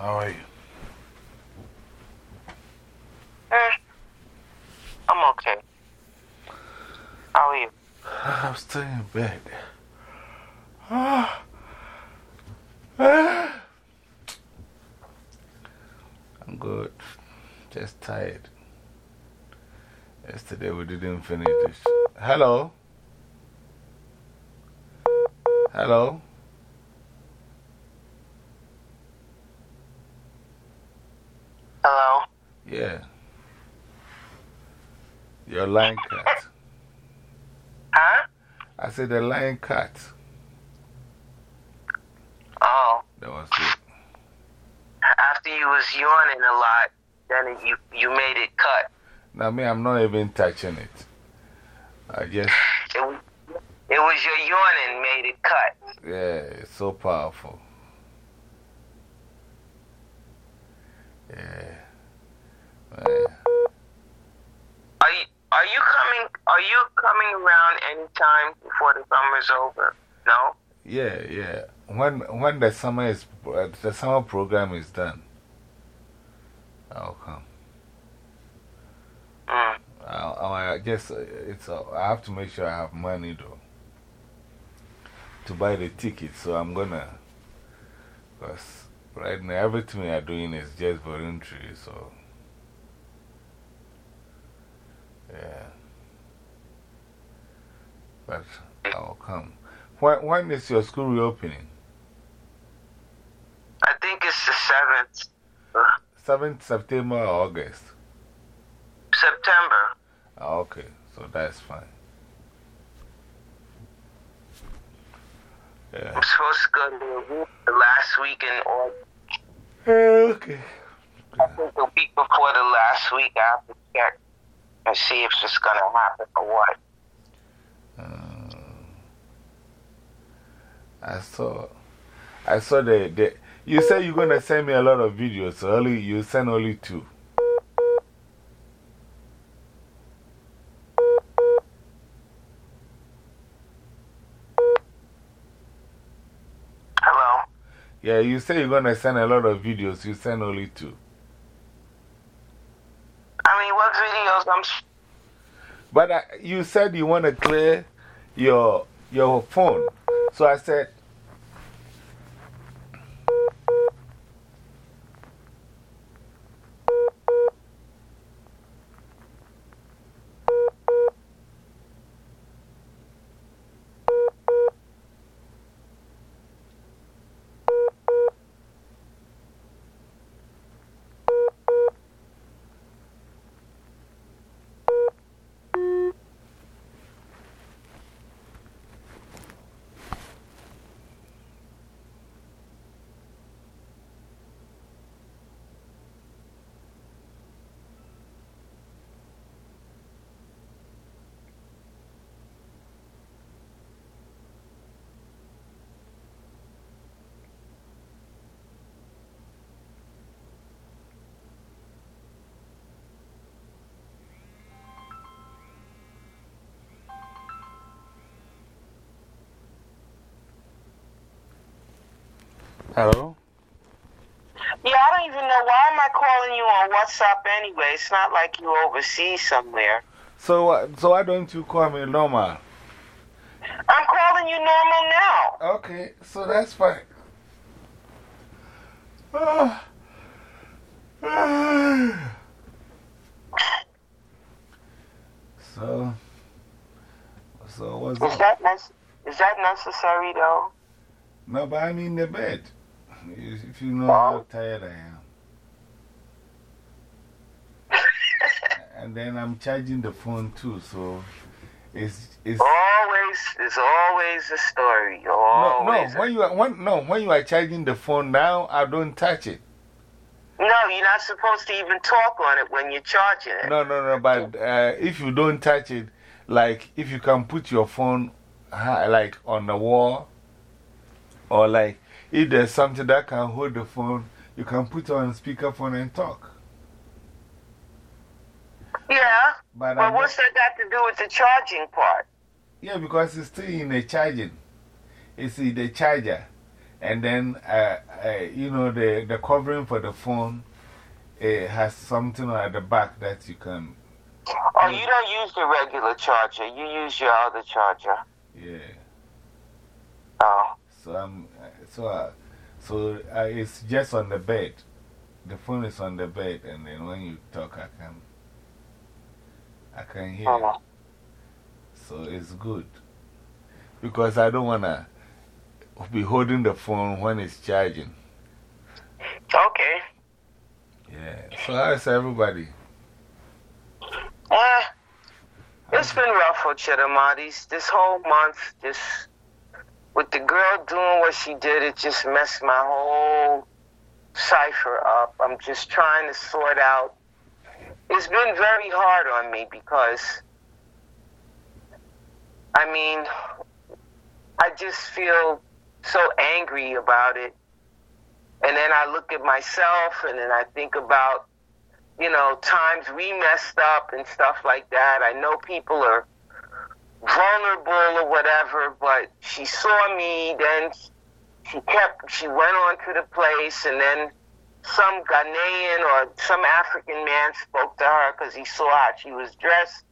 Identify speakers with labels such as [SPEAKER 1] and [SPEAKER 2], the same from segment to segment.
[SPEAKER 1] How are you?
[SPEAKER 2] Eh, I'm okay. How are you?
[SPEAKER 1] I'm still in bed. Ah. Ah. I'm good. Just tired. Yesterday we didn't finish this. Hello? Hello?
[SPEAKER 2] Hello?
[SPEAKER 1] Yeah. Your line cut.
[SPEAKER 2] Huh?
[SPEAKER 1] I said the line cut.
[SPEAKER 2] Oh,
[SPEAKER 1] That was it.
[SPEAKER 2] after you was yawning a lot, then it- you, you made it cut.
[SPEAKER 1] Now, me, I'm not even touching it. I just,
[SPEAKER 2] It, was- it was your yawning made it cut.
[SPEAKER 1] yeah, it's so powerful. Yeah. Man.
[SPEAKER 2] Are you, are you coming, are you coming around anytime before the summer's over? No?
[SPEAKER 1] Yeah, yeah. When, when the summer is, uh, the summer program is done, I'll come.
[SPEAKER 2] Mm.
[SPEAKER 1] I'll, I'll just, it's, uh, I have to make sure I have money though to buy the ticket. So I'm gonna, because right now everything we are doing is just voluntary. So, yeah. But I'll come. When, when is your school reopening?
[SPEAKER 2] I think it's the 7th.
[SPEAKER 1] 7th September or August?
[SPEAKER 2] September.
[SPEAKER 1] Ah, okay, so that's fine. Yeah.
[SPEAKER 2] I'm supposed to go to the, the last week in August.
[SPEAKER 1] Okay.
[SPEAKER 2] I think the week before the last week, I have to check and see if it's going to happen or what.
[SPEAKER 1] I saw, I saw the, the, you said you're going to send me a lot of videos, so only, you send only two.
[SPEAKER 2] Hello?
[SPEAKER 1] Yeah, you say you're going to send a lot of videos, you send only two.
[SPEAKER 2] I mean, what videos? I'm.
[SPEAKER 1] But you said you want to clear your, your phone. So I said, hello?
[SPEAKER 2] Yeah, I don't even know. Why am I calling you on WhatsApp anyway? It's not like you overseas somewhere.
[SPEAKER 1] So, uh, so why don't you call me normal?
[SPEAKER 2] I'm calling you normal now.
[SPEAKER 1] Okay, so that's fine. So, so what's
[SPEAKER 2] Is that, is that necessary, though?
[SPEAKER 1] No, but I'm in the bed. If you know how tired I am. And then I'm charging the phone too, so it's. it's
[SPEAKER 2] Always, it's always a story.
[SPEAKER 1] no,
[SPEAKER 2] Always.
[SPEAKER 1] no, when you, are, when, no, when you are charging the phone now, I don't touch it.
[SPEAKER 2] No, you're not supposed to even talk on it when you're charging it.
[SPEAKER 1] No, no, no, but uh, if you don't touch it, like if you can put your phone like on the wall, or like if there's something that can hold the phone, you can put it on speakerphone and talk.
[SPEAKER 2] Yeah,
[SPEAKER 1] But,
[SPEAKER 2] but
[SPEAKER 1] I'm
[SPEAKER 2] what's that got to do with the charging part?
[SPEAKER 1] yeah, because it's still in the charging. It's in the charger. And then, uh, uh, you know, the, the covering for the phone it has something at the back that you can.
[SPEAKER 2] Oh, you don't use the regular charger. You use your other charger.
[SPEAKER 1] Yeah.
[SPEAKER 2] Oh.
[SPEAKER 1] So, I'm, so, uh, so uh, it's just on the bed. The phone is on the bed, and then when you talk, I can, I can hear.
[SPEAKER 2] -huh.
[SPEAKER 1] So it's good. Because I don't want to be holding the phone when it's charging.
[SPEAKER 2] Okay.
[SPEAKER 1] Yeah. So, how's everybody?
[SPEAKER 2] Uh, it's been rough for Chittamaugas. This whole month, just with the girl doing what she did, it just messed my whole cipher up. I'm just trying to sort out. It's been very hard on me because, I mean, I just feel so angry about it. And then I look at myself and then I think about, you know, times we messed up and stuff like that. I know people are vulnerable or whatever, but she saw me, then she kept, she went on to the place, and then some Ghanaian or some African man spoke to her because he saw how she was dressed.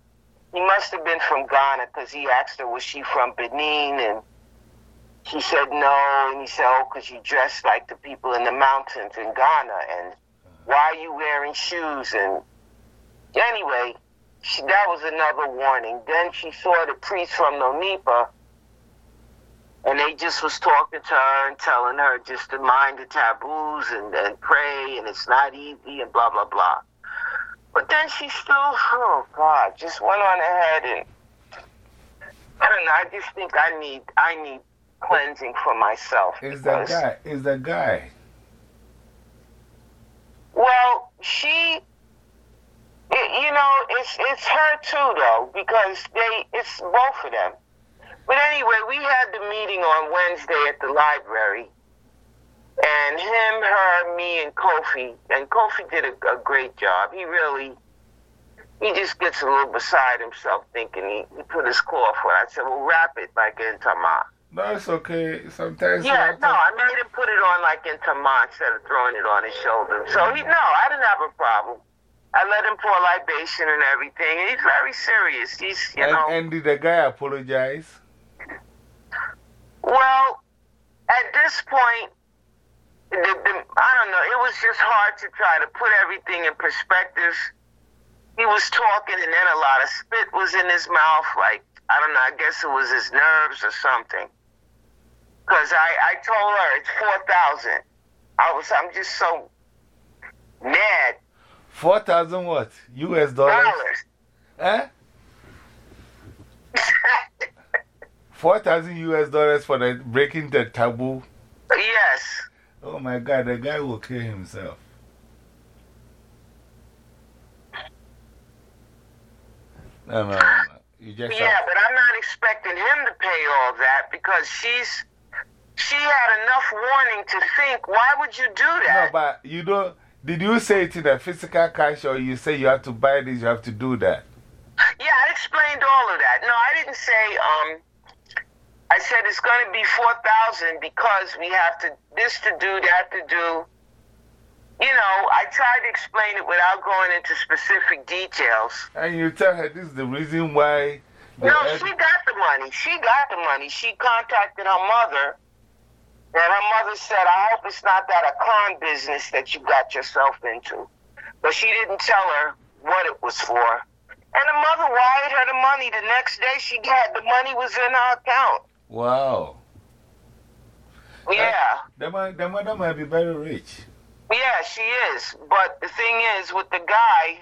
[SPEAKER 2] He must have been from Ghana because he asked her, was she from Benin? And she said no, and he said, oh, because you dress like the people in the mountains in Ghana, and why are you wearing shoes? And anyway, she, that was another warning. Then she saw the priest from Nonipa, and they just was talking to her and telling her just to mind the taboos and, and pray, and it's not easy, and blah, blah, blah. But then she still, oh God, just went on ahead and I don't know. I just think I need, I need cleansing for myself.
[SPEAKER 1] Is that guy, is that guy.
[SPEAKER 2] Well, she, it, you know, it's, it's her too, though, because they, it's both of them. But anyway, we had the meeting on Wednesday at the library. And him, her, me, and Kofi. And Kofi did a, a great job. He really, he just gets a little beside himself thinking he, he put his claw for it. I said, well, wrap it like in Tama.
[SPEAKER 1] No, it's okay. Sometimes.
[SPEAKER 2] Yeah, no, I made him put it on like in Tama instead of throwing it on his shoulder. So he, no, I didn't have a problem. I let him pour libation and everything. And he's very serious. He's, you
[SPEAKER 1] and,
[SPEAKER 2] know.
[SPEAKER 1] And did the guy apologize?
[SPEAKER 2] Well, at this point, the, the, I don't know. It was just hard to try to put everything in perspective. He was talking, and then a lot of spit was in his mouth. Like I don't know. I guess it was his nerves or something. Because I, I told her it's four thousand. I was. I'm just so mad.
[SPEAKER 1] Four thousand what? U.S. dollars.
[SPEAKER 2] Dollars.
[SPEAKER 1] Eh? 4,000 US dollars for the breaking the taboo.
[SPEAKER 2] Yes.
[SPEAKER 1] Oh my God, the guy will kill himself. No, no, no. You just
[SPEAKER 2] yeah, but I'm not expecting him to pay all that because she's she had enough warning to think, why would you do that?
[SPEAKER 1] No, but you don't. Did you say it in the physical cash or you say you have to buy this, you have to do that?
[SPEAKER 2] Yeah, I explained all of that. No, I didn't say, um, I said it's going to be 4,000 because we have to, this to do, that to do. You know, I tried to explain it without going into specific details.
[SPEAKER 1] And you tell her this is the reason why. the
[SPEAKER 2] No, she got the money. She got the money. She contacted her mother, and her mother said, I hope it's not that a con business that you got yourself into. But she didn't tell her what it was for. And the mother wired her the money. The next day she got the money was in her account.
[SPEAKER 1] Wow.
[SPEAKER 2] Yeah.
[SPEAKER 1] The mother might be very rich.
[SPEAKER 2] Yeah, she is. But the thing is, with the guy,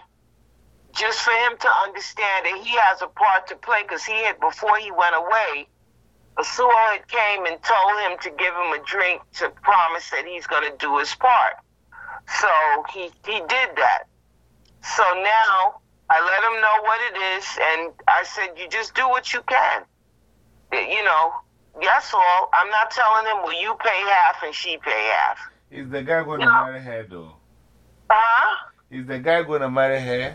[SPEAKER 2] just for him to understand that he has a part to play, because he had, before he went away, Asuo had came and told him to give him a drink to promise that he's going to do his part. So he, he did that. So now I let him know what it is, and I said, you just do what you can. You know, that's all. I'm not telling him, well, you pay half and she pay half.
[SPEAKER 1] Is the guy going to
[SPEAKER 2] No.
[SPEAKER 1] marry her though?
[SPEAKER 2] Huh?
[SPEAKER 1] Is the guy going to marry her?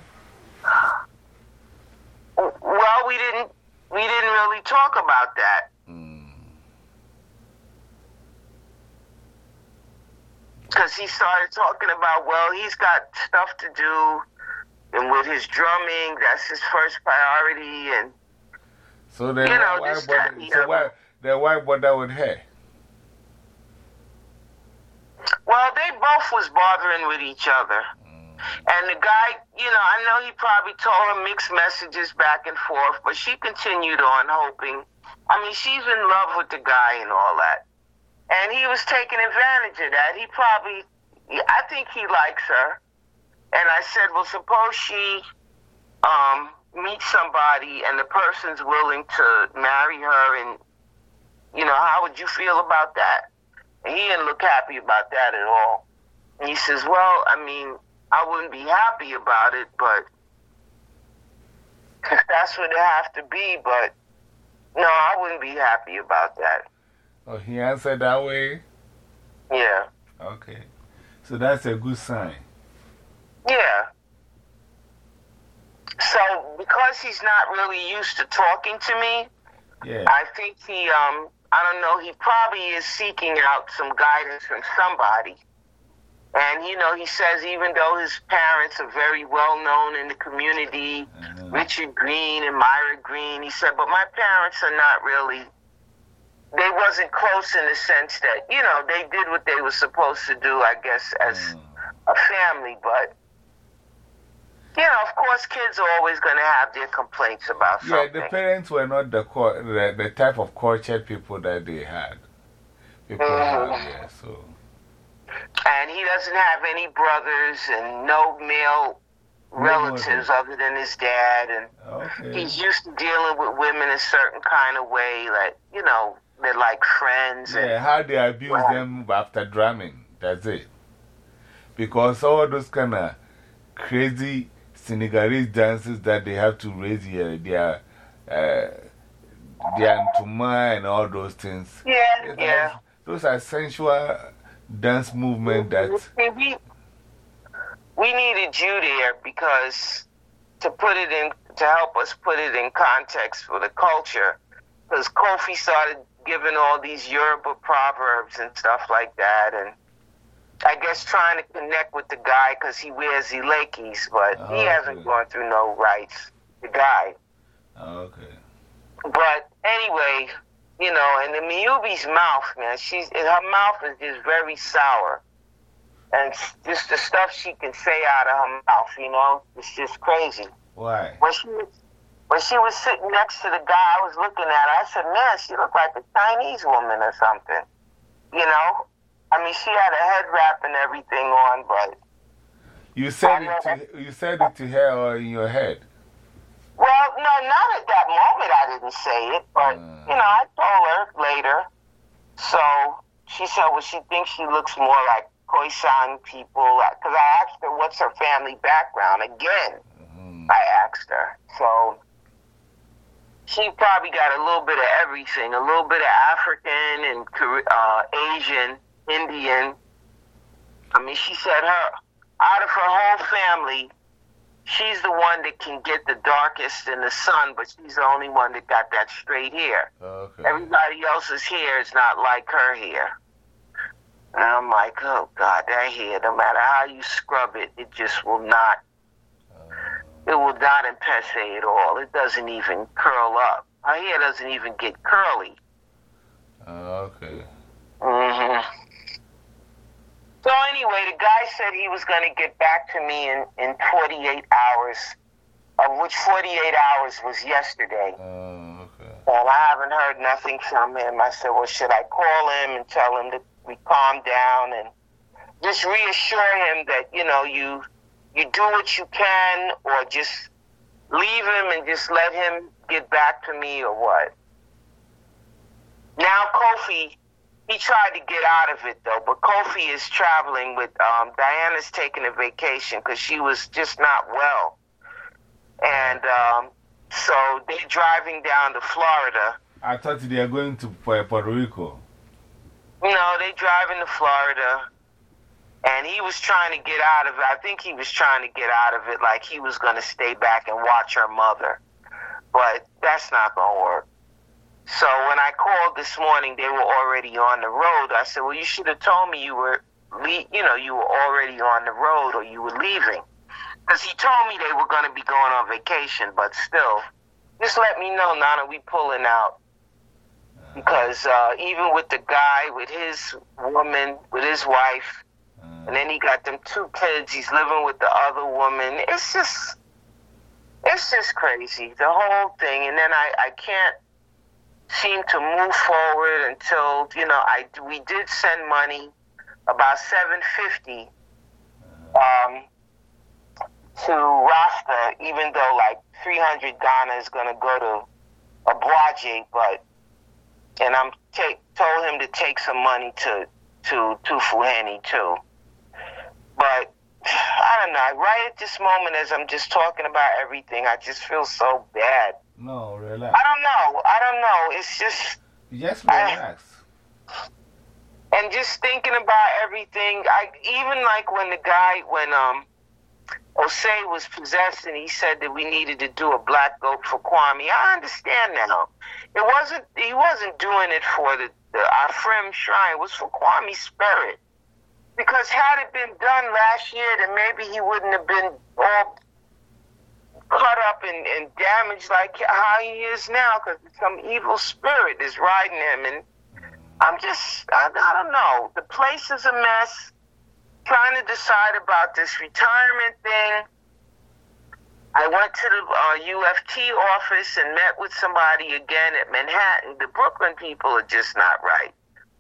[SPEAKER 2] Well, we didn't we didn't really talk about that. Because he started talking about, well, he's got stuff to do, and with his drumming, that's his first priority. And
[SPEAKER 1] so then, you know, why, bother, so why, then why bother with her?
[SPEAKER 2] Well, they both was bothering with each other. And the guy, you know, I know he probably told her mixed messages back and forth, but she continued on hoping. I mean, she's in love with the guy and all that. And he was taking advantage of that. He probably, I think he likes her. And I said, well, suppose she um, meets somebody and the person's willing to marry her, and, you know, how would you feel about that? And he didn't look happy about that at all. And he says, well, I mean, I wouldn't be happy about it, but that's what it have to be. But no, I wouldn't be happy about that.
[SPEAKER 1] Oh, he answered that way?
[SPEAKER 2] Yeah.
[SPEAKER 1] Okay. So that's a good sign.
[SPEAKER 2] Yeah. So, because he's not really used to talking to me,
[SPEAKER 1] yeah.
[SPEAKER 2] I think he, um, I don't know, he probably is seeking out some guidance from somebody. And, you know, he says even though his parents are very well known in the community, -hmm. Richard Green and Myra Green, he said, but my parents are not really, they wasn't close in the sense that, you know, they did what they were supposed to do, I guess, as mm. a family. But, you know, of course, kids are always going to have their complaints about
[SPEAKER 1] something. Yeah, the parents were not the, the, the type of cultured people that they had. People -hmm. had, yeah, so
[SPEAKER 2] and he doesn't have any brothers and no male relatives other than his dad and
[SPEAKER 1] okay.
[SPEAKER 2] he's used to dealing with women a certain kind of way like you know they're like friends
[SPEAKER 1] yeah how they abuse well, them after drumming? That's it. Because all those kind of crazy Senegalese dances that they have to raise here their uh, their ntuma and all those things.
[SPEAKER 2] Yeah yeah.
[SPEAKER 1] those are sensual dance movement that.
[SPEAKER 2] We, we needed you there because to put it in, to help us put it in context for the culture, because Kofi started giving all these Yoruba proverbs and stuff like that, and I guess trying to connect with the guy because he wears Ilekis, but oh, he hasn't okay. gone through no rights. The guy.
[SPEAKER 1] Oh, okay.
[SPEAKER 2] But anyway, you know, and the Miyubi's mouth, man, she's her mouth is just very sour, and just the stuff she can say out of her mouth, you know, it's just crazy.
[SPEAKER 1] Why?
[SPEAKER 2] When she was when she was sitting next to the guy I was looking at, her, I said, "Man, she looked like a Chinese woman or something." You know, I mean, she had a head wrap and everything on, but
[SPEAKER 1] you said it to you said it to her or in your head.
[SPEAKER 2] Well, no, not at that moment I didn't say it, but, mm. you know, I told her later. So she said, well, she thinks she looks more like Khoisan people. Because I asked her, what's her family background? Again, mm. I asked her. So she probably got a little bit of everything a little bit of African and uh, Asian, Indian. I mean, she said her, out of her whole family, she's the one that can get the darkest in the sun, but she's the only one that got that straight hair.
[SPEAKER 1] Okay.
[SPEAKER 2] Everybody else's hair is not like her hair. And I'm like, oh God, that hair, no matter how you scrub it, it just will not, it will not impeche at all. It doesn't even curl up. Her hair doesn't even get curly.
[SPEAKER 1] Uh, okay.
[SPEAKER 2] Mm-hmm. So anyway, the guy said he was going to get back to me in, in 48 hours, of which 48 hours was yesterday.
[SPEAKER 1] Oh, okay.
[SPEAKER 2] And I haven't heard nothing from him. I said, well, should I call him and tell him that we calm down and just reassure him that, you know, you, you do what you can or just leave him and just let him get back to me or what? Now Kofi he tried to get out of it though, but Kofi is traveling with um, Diana's taking a vacation because she was just not well, and um, so they're driving down to Florida.
[SPEAKER 1] I thought they are going to Puerto Rico.
[SPEAKER 2] No, they're driving to Florida, and he was trying to get out of it. I think he was trying to get out of it, like he was going to stay back and watch her mother, but that's not going to work. So when I called this morning, they were already on the road. I said, "Well, you should have told me you were le- you know, you were already on the road or you were leaving. Because he told me they were going to be going on vacation, but still, just let me know, Nana, we pulling out. Because uh, even with the guy, with his woman, with his wife, and then he got them two kids, he's living with the other woman. It's just, it's just crazy, the whole thing. And then I, I can't seem to move forward until, you know, I, we did send money, about 750 um, to Rasta, even though like 300 Ghana is going to go to Abuaje, but and I'm take told him to take some money to to to Fuheni too. But I don't know. Right at this moment, as I'm just talking about everything, I just feel so bad.
[SPEAKER 1] No, relax.
[SPEAKER 2] I don't know. I don't know. It's just
[SPEAKER 1] Just relax.
[SPEAKER 2] and just thinking about everything. I even like when the guy when um Osei was possessed and he said that we needed to do a black goat for Kwame. I understand now. It wasn't he wasn't doing it for the, the our friend shrine. It was for Kwame's spirit. Because had it been done last year, then maybe he wouldn't have been all cut up and, and damaged like how he is now. Because some evil spirit is riding him, and I'm just I, I don't know. The place is a mess trying to decide about this retirement thing. I went to the uh, UFT office and met with somebody again at Manhattan. The Brooklyn people are just not right.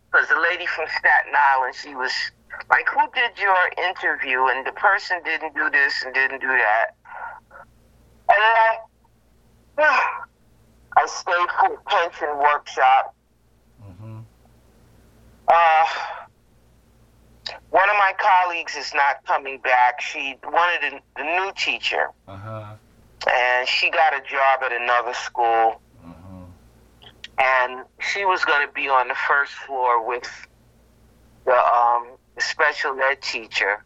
[SPEAKER 2] Because the lady from Staten Island, she was like, Who did your interview? And the person didn't do this and didn't do that. And then I, I stayed for pension workshop.
[SPEAKER 1] Mm-hmm.
[SPEAKER 2] Uh, one of my colleagues is not coming back. She wanted a, the new teacher,
[SPEAKER 1] Uh huh.
[SPEAKER 2] and she got a job at another school,
[SPEAKER 1] Mm-hmm.
[SPEAKER 2] and she was going to be on the first floor with the um, the special ed teacher.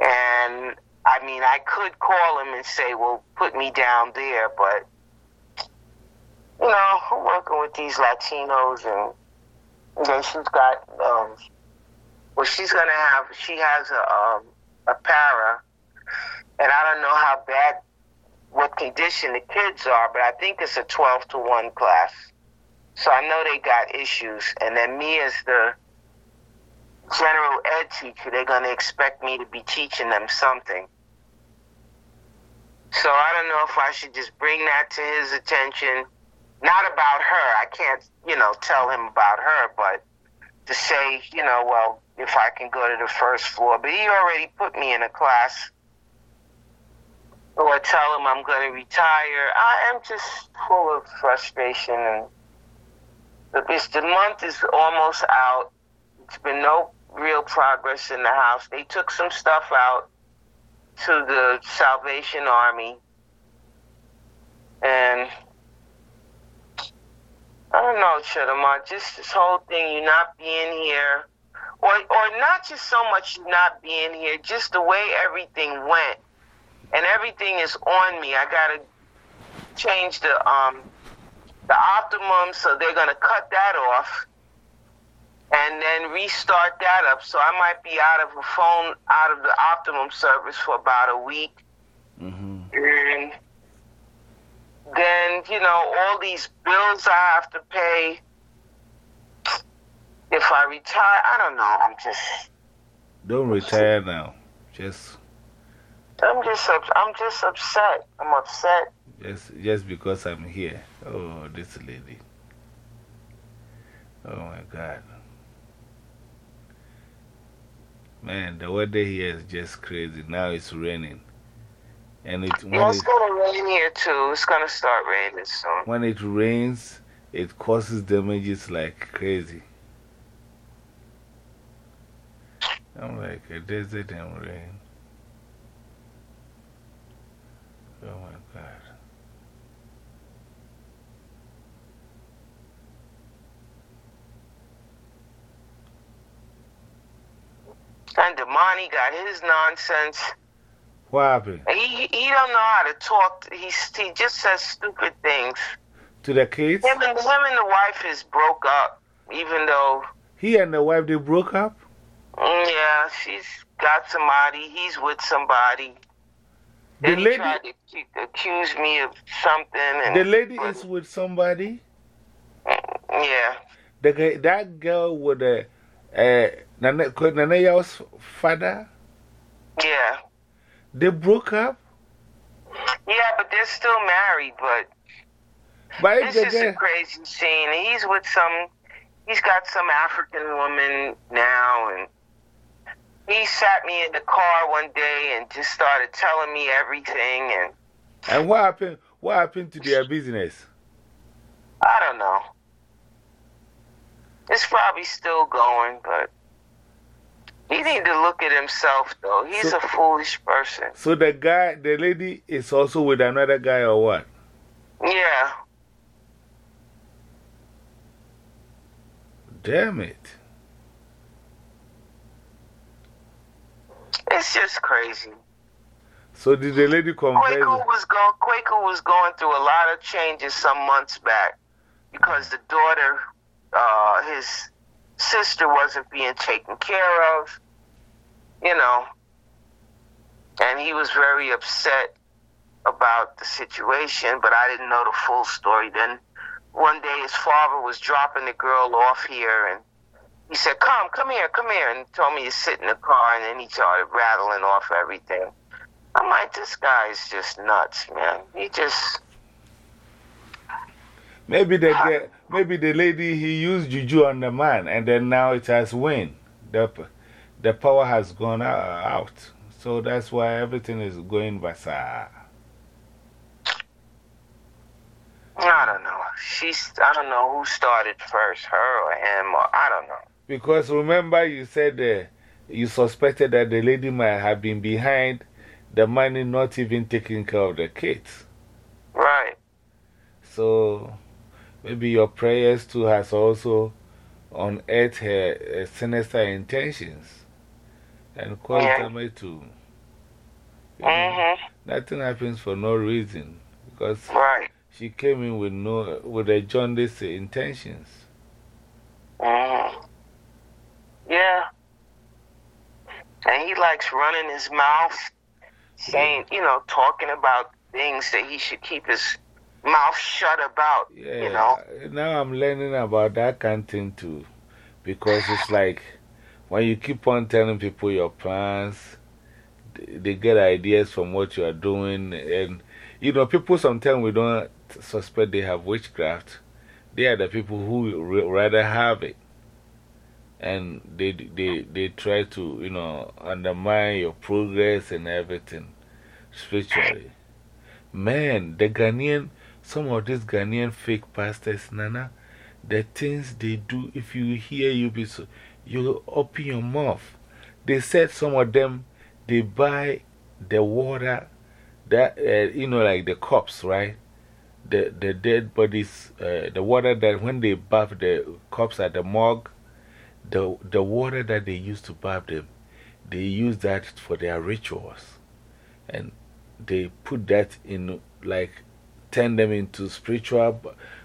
[SPEAKER 2] And I mean, I could call him and say, "Well, put me down there," but you know, I'm working with these Latinos, and then she's got um, well, she's gonna have. She has a um, a para, and I don't know how bad, what condition the kids are, but I think it's a twelve to one class. So I know they got issues, and then me as the general ed teacher, they're gonna expect me to be teaching them something. So I don't know if I should just bring that to his attention. Not about her. I can't, you know, tell him about her, but to say, you know, well, if I can go to the first floor. But he already put me in a class. Or tell him I'm going to retire. I am just full of frustration. And because the month is almost out. It's been no real progress in the house. They took some stuff out to the Salvation Army. And I don't know, Chidama, just this whole thing, you not being here, or or not just so much not being here, just the way everything went, and everything is on me. I gotta change the um the optimum, so they're gonna cut that off, and then restart that up. So I might be out of a phone, out of the optimum service for about a week,
[SPEAKER 1] Mm-hmm.
[SPEAKER 2] and then you know all these bills I have to pay. If I retire, I don't know. I'm just,
[SPEAKER 1] Don't retire now. Just,
[SPEAKER 2] I'm just, I'm just upset. I'm upset.
[SPEAKER 1] just, just because I'm here. Oh, this lady. Oh my God. Man, the weather here is just crazy. Now it's raining. And it, when,
[SPEAKER 2] Yeah, it's
[SPEAKER 1] it,
[SPEAKER 2] gonna rain here too. It's gonna start raining soon.
[SPEAKER 1] when it rains, it causes damages like crazy. I'm like a desert and rain. Oh my God.
[SPEAKER 2] And Damani got his nonsense.
[SPEAKER 1] What happened?
[SPEAKER 2] He he don't know how to talk. He he just says stupid things.
[SPEAKER 1] To the kids?
[SPEAKER 2] Him and him and the wife is broke up, even though
[SPEAKER 1] He and the wife, they broke up?
[SPEAKER 2] Mm, yeah, she's got somebody. He's with somebody.
[SPEAKER 1] The
[SPEAKER 2] Then he
[SPEAKER 1] lady,
[SPEAKER 2] tried to accuse me of something. And,
[SPEAKER 1] the lady
[SPEAKER 2] but-
[SPEAKER 1] is with somebody.
[SPEAKER 2] Yeah.
[SPEAKER 1] The that girl with the uh, Nana, Nana Yao's father,
[SPEAKER 2] Yeah.
[SPEAKER 1] they broke up.
[SPEAKER 2] Yeah, but they're still married, but
[SPEAKER 1] But
[SPEAKER 2] it's just a crazy scene. He's with some, he's got some African woman now, and he sat me in the car one day and just started telling me everything, and
[SPEAKER 1] and what happened? What happened to their business?
[SPEAKER 2] I don't know. It's probably still going, but he need to look at himself, though. He's
[SPEAKER 1] So-
[SPEAKER 2] a foolish person.
[SPEAKER 1] So the guy, the lady is also with another guy or what?
[SPEAKER 2] Yeah.
[SPEAKER 1] Damn it.
[SPEAKER 2] It's just crazy.
[SPEAKER 1] So did the lady confess?
[SPEAKER 2] Quaker was going. Quaker was going through a lot of changes some months back because the daughter, uh, his sister, wasn't being taken care of. You know, and he was very upset about the situation. But I didn't know the full story. Then one day, his father was dropping the girl off here, and he said, "Come, come here, come here," and told me to sit in the car. And then he started rattling off everything. I'm like, this guy's just nuts, man. He just,
[SPEAKER 1] Maybe the, girl, maybe the lady, he used juju on the man and then now it has win. The, the power has gone out. So that's why everything is going bazaar.
[SPEAKER 2] I don't know. She's, I don't know who started first, her or him, or I don't know.
[SPEAKER 1] Because remember, you said uh, you suspected that the lady might have been behind the money, not even taking care of the kids.
[SPEAKER 2] Right.
[SPEAKER 1] Maybe your prayers too has also unearthed her uh, sinister intentions and caused
[SPEAKER 2] Yeah.
[SPEAKER 1] them to. you know,
[SPEAKER 2] Mm
[SPEAKER 1] Nothing happens for no reason because
[SPEAKER 2] hmm. Right.
[SPEAKER 1] she came in with no with a jaundice intentions.
[SPEAKER 2] Mm hmm. Yeah. And he likes running his mouth, saying, you know, talking about things that he should keep his mouth shut about,
[SPEAKER 1] Yeah,
[SPEAKER 2] you know.
[SPEAKER 1] now I'm learning about that kind of thing too. Because it's like when you keep on telling people your plans, they, get ideas from what you are doing. And, you know, people sometimes we don't suspect they have witchcraft. They are the people who rather have it. And they, they, they try to, you know, undermine your progress and everything spiritually. Man, the Ghanaian, some of these Ghanaian fake pastors, Nana, the things they do, if you hear you be so, you open your mouth. They said some of them, they buy the water, that, uh, you know, like the cups, right? The, the dead bodies, uh, the water that when they bath the cups at the morgue, the, the water that they use to bath them, they use that for their rituals. And they put that in, like, turn them into spiritual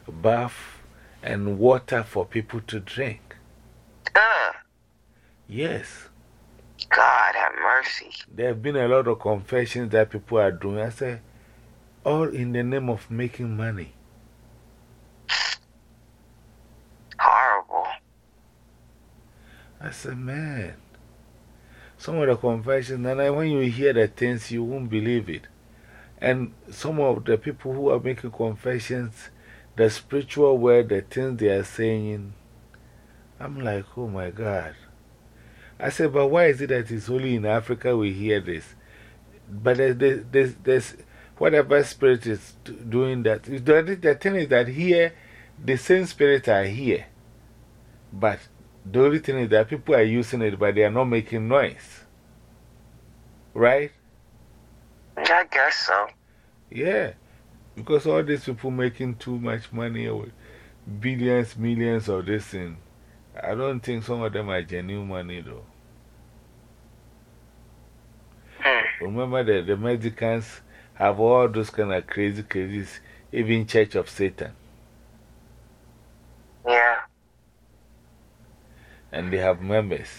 [SPEAKER 1] bath and water for people to drink.
[SPEAKER 2] Uh,
[SPEAKER 1] Yes,
[SPEAKER 2] God have mercy.
[SPEAKER 1] there have been a lot of confessions that people are doing. I say, all in the name of making money.
[SPEAKER 2] Horrible.
[SPEAKER 1] I said, man, some of the confessions, and I- when you hear the things, you won't believe it. And some of the people who are making confessions, the spiritual word, the things they are saying, I'm like, oh my God. I said, but why is it that it's only in Africa we hear this? But there's, there's, there's, whatever spirit is doing that. The, the thing is that here, the same spirit are here. But the only thing is that people are using it, but they are not making noise. Right?
[SPEAKER 2] I guess so.
[SPEAKER 1] Yeah. Because all these people making too much money with billions, millions of this thing. I don't think some of them are genuine money though.
[SPEAKER 2] Hmm.
[SPEAKER 1] Remember that the Mexicans have all those kind of crazy, crazy, even Church of Satan.
[SPEAKER 2] Yeah.
[SPEAKER 1] And they have members.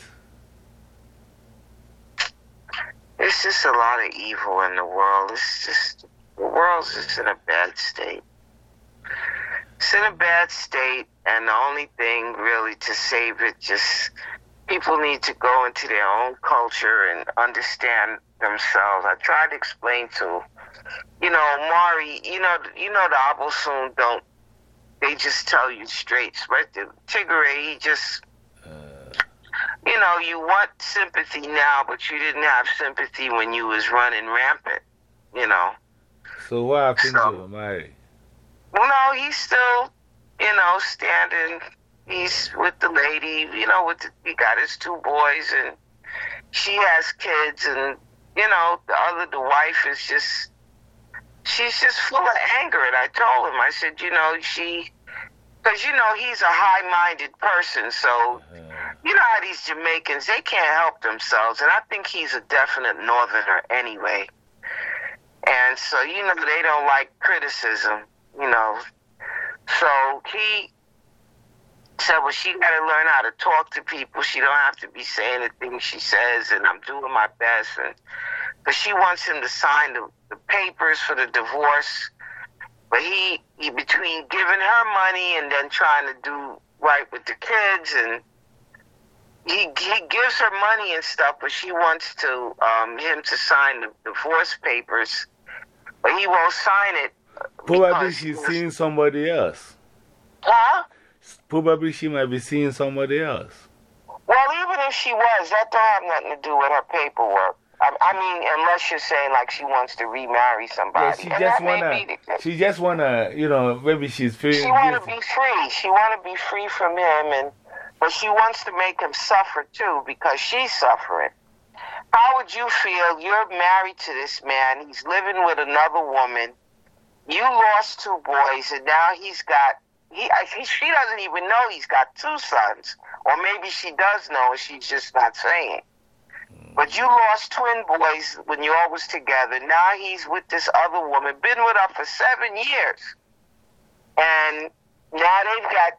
[SPEAKER 2] There's just a lot of evil in the world. It's just, the world's just in a bad state. It's in a bad state, and the only thing really to save it, just people need to go into their own culture and understand themselves. I tried to explain to, you know, Mari, you know, you know the Abosom don't, they just tell you straight. But the Tigray, he just, you know, you want sympathy now, but you didn't have sympathy when you was running rampant, you know.
[SPEAKER 1] So what happened so, to Mari?
[SPEAKER 2] Well, no, he's still, you know, standing. He's with the lady, you know, with the, he got his two boys, and she has kids, and you know, the other, the wife is just, she's just full of anger. And I told him, I said, you know, she, because you know he's a high-minded person, so uh-huh. you know how these Jamaicans they can't help themselves, and I think he's a definite Northerner anyway. And so you know they don't like criticism you know. So he said, well, she got to learn how to talk to people. She don't have to be saying the things she says, and I'm doing my best. And but she wants him to sign the, the papers for the divorce. But he, he between giving her money and then trying to do right with the kids, and he he gives her money and stuff, but she wants to um, him to sign the divorce papers, but he won't sign it
[SPEAKER 1] Probably she's seeing somebody else.
[SPEAKER 2] Huh?
[SPEAKER 1] Probably she might be seeing somebody else.
[SPEAKER 2] Well, even if she was, that don't have nothing to do with her paperwork. I, I mean, unless you're saying like she wants to remarry somebody.
[SPEAKER 1] Yeah, she just wanna. She just wanna, you know, maybe she's feeling.
[SPEAKER 2] She wanna be free. She wanna be free from him, and but she wants to make him suffer too because she's suffering. How would you feel? You're married to this man. He's living with another woman you lost two boys, and now he's got. He, I think she doesn't even know he's got two sons, or maybe she does know, and she's just not saying. But you lost twin boys when you all was together. Now he's with this other woman, been with her for seven years, and now they've got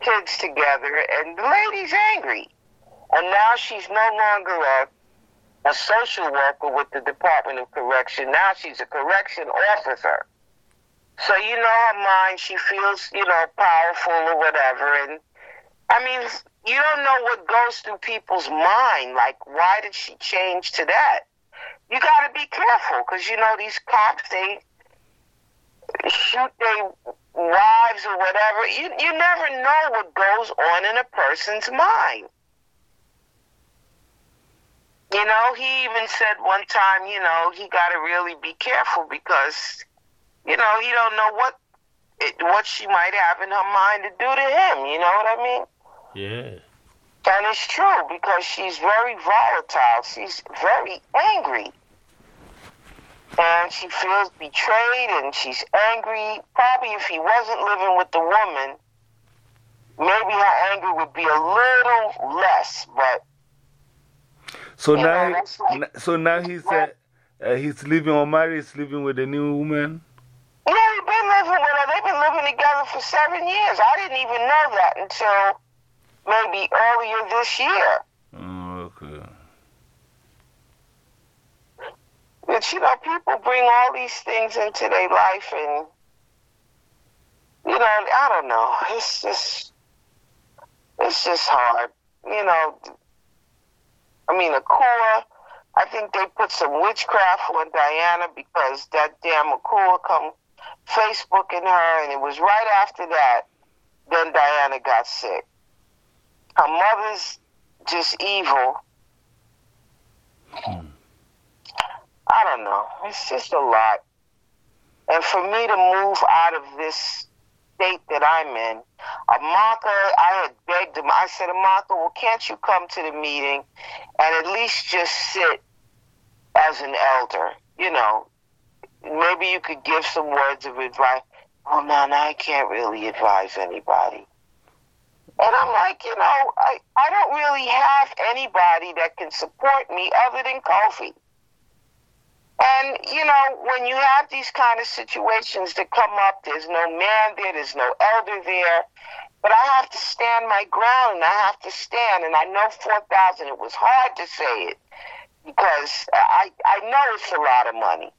[SPEAKER 2] kids together, and the lady's angry, and now she's no longer a a social worker with the Department of Correction. Now she's a correction officer. So you know her mind, she feels, you know, powerful or whatever. And I mean, you don't know what goes through people's mind. Like, why did she change to that? You got to be careful because you know these cops they shoot their wives or whatever. You you never know what goes on in a person's mind. You know, he even said one time, you know, he got to really be careful because you know, he don't know what it, what she might have in her mind to do to him. You know what I mean?
[SPEAKER 1] Yeah.
[SPEAKER 2] And it's true because she's very volatile. She's very angry. And she feels betrayed and she's angry. Probably if he wasn't living with the woman, maybe her anger would be a little less, but.
[SPEAKER 1] So now, know, like, so now he's, uh, uh, he's living or married, he's living with a new woman?
[SPEAKER 2] You know, they've been living with her. They've been living together for seven years. I didn't even know that until maybe earlier this year.
[SPEAKER 1] Oh, okay.
[SPEAKER 2] But you know, people bring all these things into their life, and you know, I don't know. It's just, it's just hard. You know, I mean, Akua. I think they put some witchcraft on Diana because that damn Akua come Facebooking her, and it was right after that, then Diana got sick. Her mother's just evil. Hmm. I don't know. It's just a lot. And for me to move out of this state that I'm in, Amaka, I had begged him. I said, Amaka, well, can't you come to the meeting and at least just sit as an elder? You know, maybe you could give some words of advice. Oh, no, no, I can't really advise anybody. And I'm like, you know, I, I don't really have anybody that can support me other than Kofi. And, you know, when you have these kind of situations that come up, there's no man there, there's no elder there. But I have to stand my ground and I have to stand. And I know 4,000, it was hard to say it because I, I know it's a lot of money.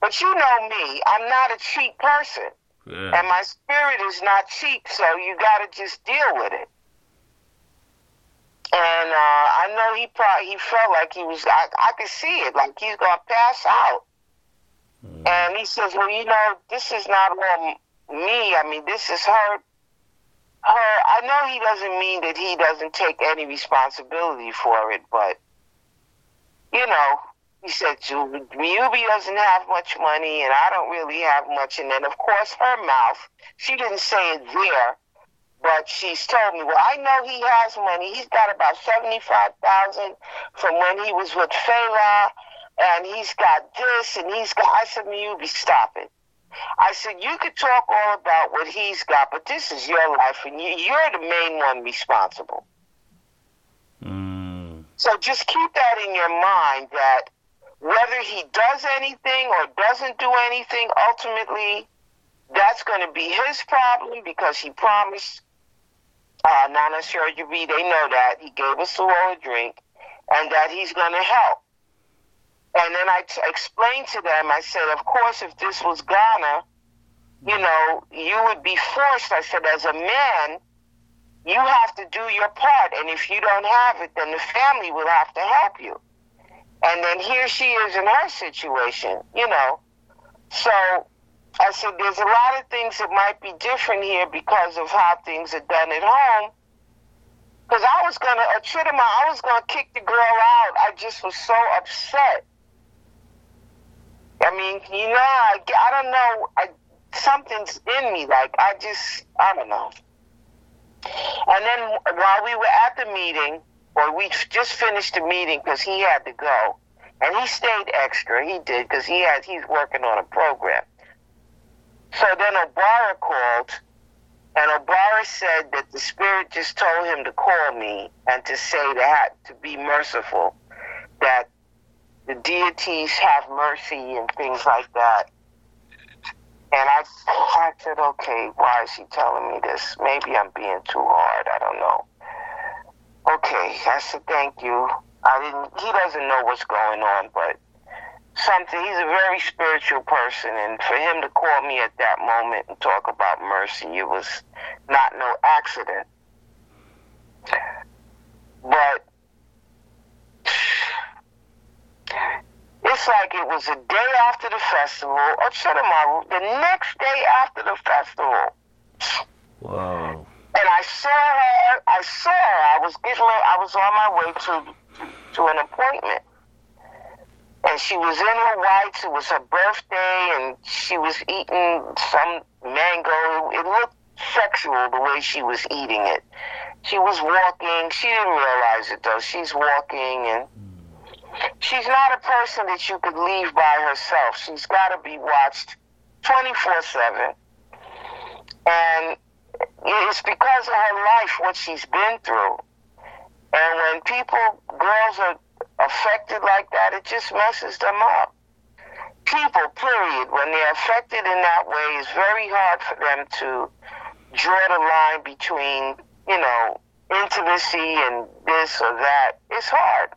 [SPEAKER 2] But you know me, I'm not a cheap person.
[SPEAKER 1] Yeah.
[SPEAKER 2] And my spirit is not cheap, so you got to just deal with it. And uh, I know he probably he felt like he was. I, I could see it, like he's gonna pass out.
[SPEAKER 1] Mm.
[SPEAKER 2] And he says, "Well, you know, this is not all me. I mean, this is her. Her. I know he doesn't mean that he doesn't take any responsibility for it, but you know, he said, Miyubi doesn't have much money, and I don't really have much. And then, of course, her mouth. She didn't say it there, but she's told me, well, I know he has money. He's got about 75000 from when he was with Fela, and he's got this, and he's got. I said, Miyubi, stop it. I said, you could talk all about what he's got, but this is your life, and you, you're the main one responsible.
[SPEAKER 1] Mm.
[SPEAKER 2] So just keep that in your mind that whether he does anything or doesn't do anything, ultimately, that's going to be his problem because he promised uh, Nana Surgery, they know that. He gave us a little drink and that he's going to help. And then I t- explained to them, I said, of course, if this was Ghana, you know, you would be forced. I said, as a man, you have to do your part. And if you don't have it, then the family will have to help you. And then here she is in her situation, you know. So I said, there's a lot of things that might be different here because of how things are done at home. Because I was going to, a Tridima, I was going to kick the girl out. I just was so upset. I mean, you know, I, I don't know. I, something's in me. Like, I just, I don't know. And then while we were at the meeting, or we just finished the meeting because he had to go, and he stayed extra. He did because he has he's working on a program. So then Obara called, and Obara said that the spirit just told him to call me and to say that to be merciful, that the deities have mercy and things like that. And I, I said, okay, why is he telling me this? Maybe I'm being too hard. I don't know. Okay, I said, thank you. I didn't, he doesn't know what's going on, but something, he's a very spiritual person. And for him to call me at that moment and talk about mercy, it was not no accident. But it's like it was a day after the festival, or Chitamaru, the next day after the festival.
[SPEAKER 1] Wow.
[SPEAKER 2] And I saw her. I saw her. I was getting. I was on my way to to an appointment, and she was in her whites. It was her birthday, and she was eating some mango. It looked sexual the way she was eating it. She was walking. She didn't realize it though. She's walking, and she's not a person that you could leave by herself. She's got to be watched twenty four seven, and it's because of her life, what she's been through. And when people, girls are affected like that, it just messes them up. People, period, when they're affected in that way, it's very hard for them to draw the line between, you know, intimacy and this or that. It's hard.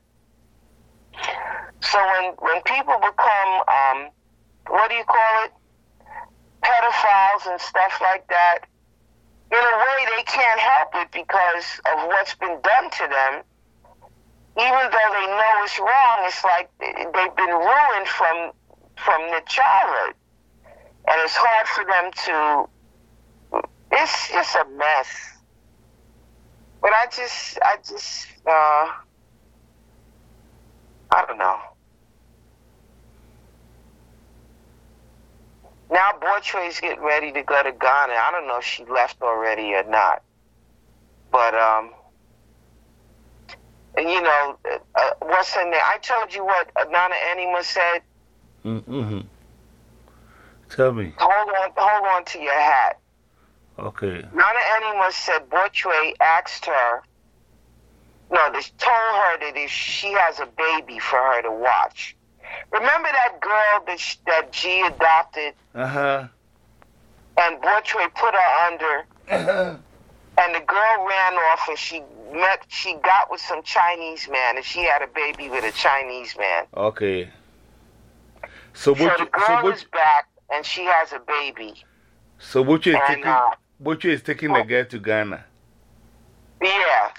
[SPEAKER 2] So when, when people become, um, what do you call it? Pedophiles and stuff like that, in a way they can't help it because of what's been done to them. Even though they know it's wrong, it's like they've been ruined from from the childhood, and it's hard for them to. It's just a mess. But I just, I just, uh, I don't know. Now Bortre's getting ready to go to Ghana. I don't know if she left already or not. But um, and you know, uh, what's her name? I told you what Nana Anima said.
[SPEAKER 1] Mm-hmm. Tell me.
[SPEAKER 2] Hold on, hold on to your hat.
[SPEAKER 1] Okay.
[SPEAKER 2] Nana Anima said Bortre asked her. No, they told her that if she has a baby for her to watch. Remember that girl that, sh- that G adopted
[SPEAKER 1] Uh huh.
[SPEAKER 2] and Bortre put her under,
[SPEAKER 1] Uh-huh.
[SPEAKER 2] and the girl ran off and she met, she got with some Chinese man, and she had a baby with a Chinese man.
[SPEAKER 1] Okay. So,
[SPEAKER 2] So the girl
[SPEAKER 1] Boche,
[SPEAKER 2] is back, and she has a baby.
[SPEAKER 1] so Boche is
[SPEAKER 2] And,
[SPEAKER 1] taking,
[SPEAKER 2] uh,
[SPEAKER 1] is taking the girl to Ghana.
[SPEAKER 2] Yeah,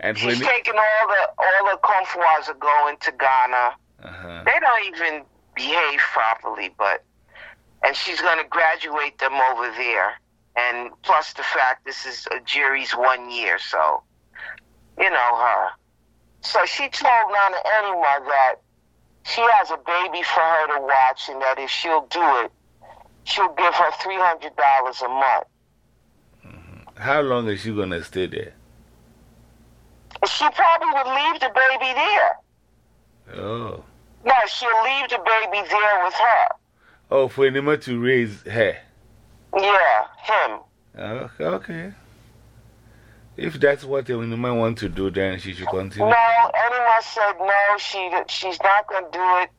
[SPEAKER 1] And
[SPEAKER 2] she's taking all the all the Confois are going to Ghana.
[SPEAKER 1] Uh-huh.
[SPEAKER 2] They don't even behave properly, but and she's going to graduate them over there. And plus the fact this is a jury's one year, so you know her. So she told Nana Enima that she has a baby for her to watch, and that if she'll do it, she'll give her three hundred dollars a month.
[SPEAKER 1] How long is she going to stay there?
[SPEAKER 2] She probably would leave the baby there.
[SPEAKER 1] Oh.
[SPEAKER 2] No, she'll leave the baby there with her.
[SPEAKER 1] Oh, for Enima to raise her.
[SPEAKER 2] Yeah, him.
[SPEAKER 1] Okay. okay. If that's what Enima want to do, then she should continue.
[SPEAKER 2] No, Enima said no, she, she's not going to do it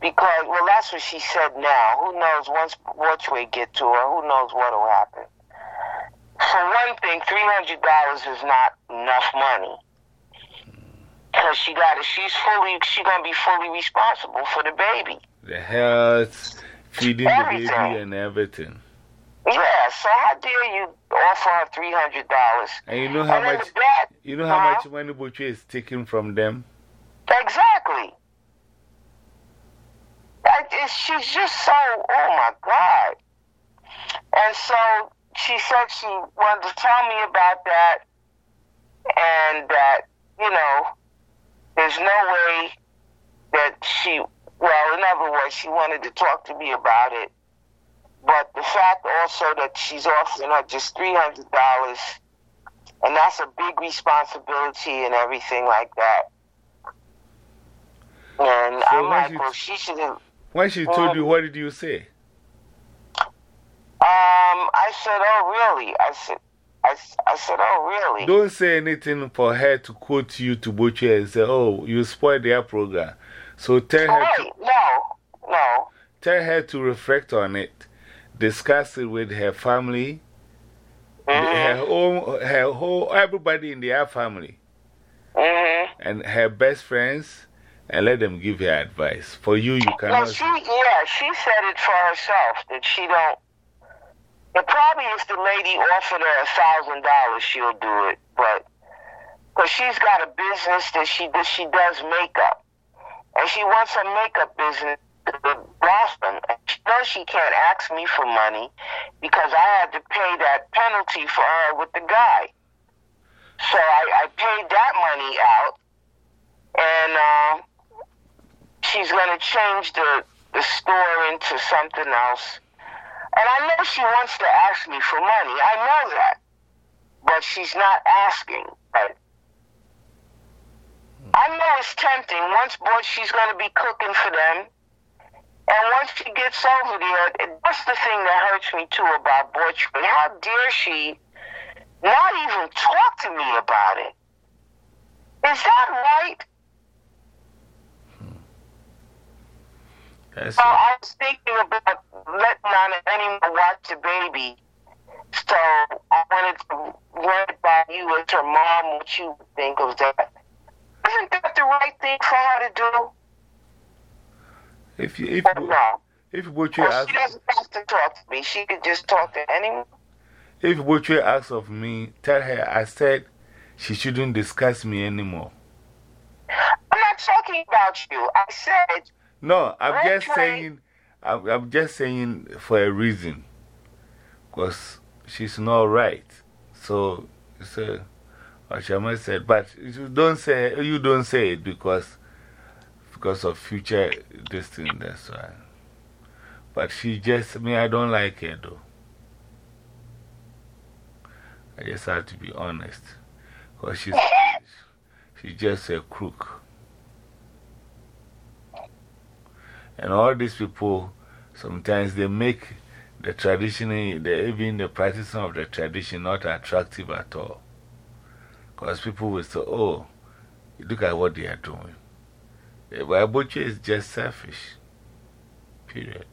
[SPEAKER 2] because, well, that's what she said now. Who knows, once Watchway get to her, who knows what will happen. For one thing, $300 is not enough money. Because she got it, she's fully, she going to be fully responsible for the baby.
[SPEAKER 1] The health, feeding the baby, and everything.
[SPEAKER 2] Yeah, so how dare you offer her $300?
[SPEAKER 1] And you know how
[SPEAKER 2] and
[SPEAKER 1] much. You know how much money Boche is taking from them?
[SPEAKER 2] Exactly. Like, she's just so, oh my God. And so she said she wanted to tell me about that and that, you know, there's no way that she, well, in other words, she wanted to talk to me about it. But the fact also that she's offering her just $300 and that's a big responsibility and everything like that. And
[SPEAKER 1] So
[SPEAKER 2] I'm like,
[SPEAKER 1] she-
[SPEAKER 2] well, she should have.
[SPEAKER 1] When she told you, what did you say?
[SPEAKER 2] Um, I said, oh, really? I said, I, I said, oh, really?
[SPEAKER 1] Don't say anything for her to quote you to Boche and say, oh, you spoiled their program. So tell her, to,
[SPEAKER 2] No, no.
[SPEAKER 1] tell her to reflect on it, discuss it with her family,
[SPEAKER 2] Mm-hmm.
[SPEAKER 1] her own, her whole, everybody in their family,
[SPEAKER 2] Mm-hmm.
[SPEAKER 1] and her best friends, and let them give her advice. For you, you
[SPEAKER 2] Well,
[SPEAKER 1] cannot.
[SPEAKER 2] she, yeah, she said it for herself that she don't. It probably if the lady offered her a thousand dollars, she'll do it. But because she's got a business that she that she does makeup, and she wants her makeup business to blossom. And she knows she can't ask me for money because I had to pay that penalty for her with the guy. So I, I paid that money out, and. Uh, she's going to change the, the store into something else. And I know she wants to ask me for money. I know that. But she's not asking. But I know it's tempting. Once boy, she's going to be cooking for them. And once she gets over there, that's the thing that hurts me too about Borchman. How dare she not even talk to me about it? Is that right?
[SPEAKER 1] That's
[SPEAKER 2] So
[SPEAKER 1] it.
[SPEAKER 2] I was thinking about letting Nana anyone watch the baby. So I wanted to run it by you as her mom what you think of that. Isn't that the right thing for her to do?
[SPEAKER 1] If, you, if,
[SPEAKER 2] Or no?
[SPEAKER 1] if Boche
[SPEAKER 2] Well,
[SPEAKER 1] asks.
[SPEAKER 2] she doesn't have to talk to me. She could just talk to anyone.
[SPEAKER 1] If what you asks of me, tell her I said she shouldn't discuss me anymore.
[SPEAKER 2] I'm not talking about you. I said,
[SPEAKER 1] No, I'm just saying, I'm, I'm just saying for a reason. Because she's not right. So, so Oshama said, but you don't say, you don't say it because, because of future this thing, that's why. But she just, me, I don't like her though. I just have to be honest. Because she's, she's just a crook. And all these people, sometimes they make the tradition, the, even the practice of the tradition, not attractive at all. Because people will say, oh, look at what they are doing. The Bible is just selfish. Period.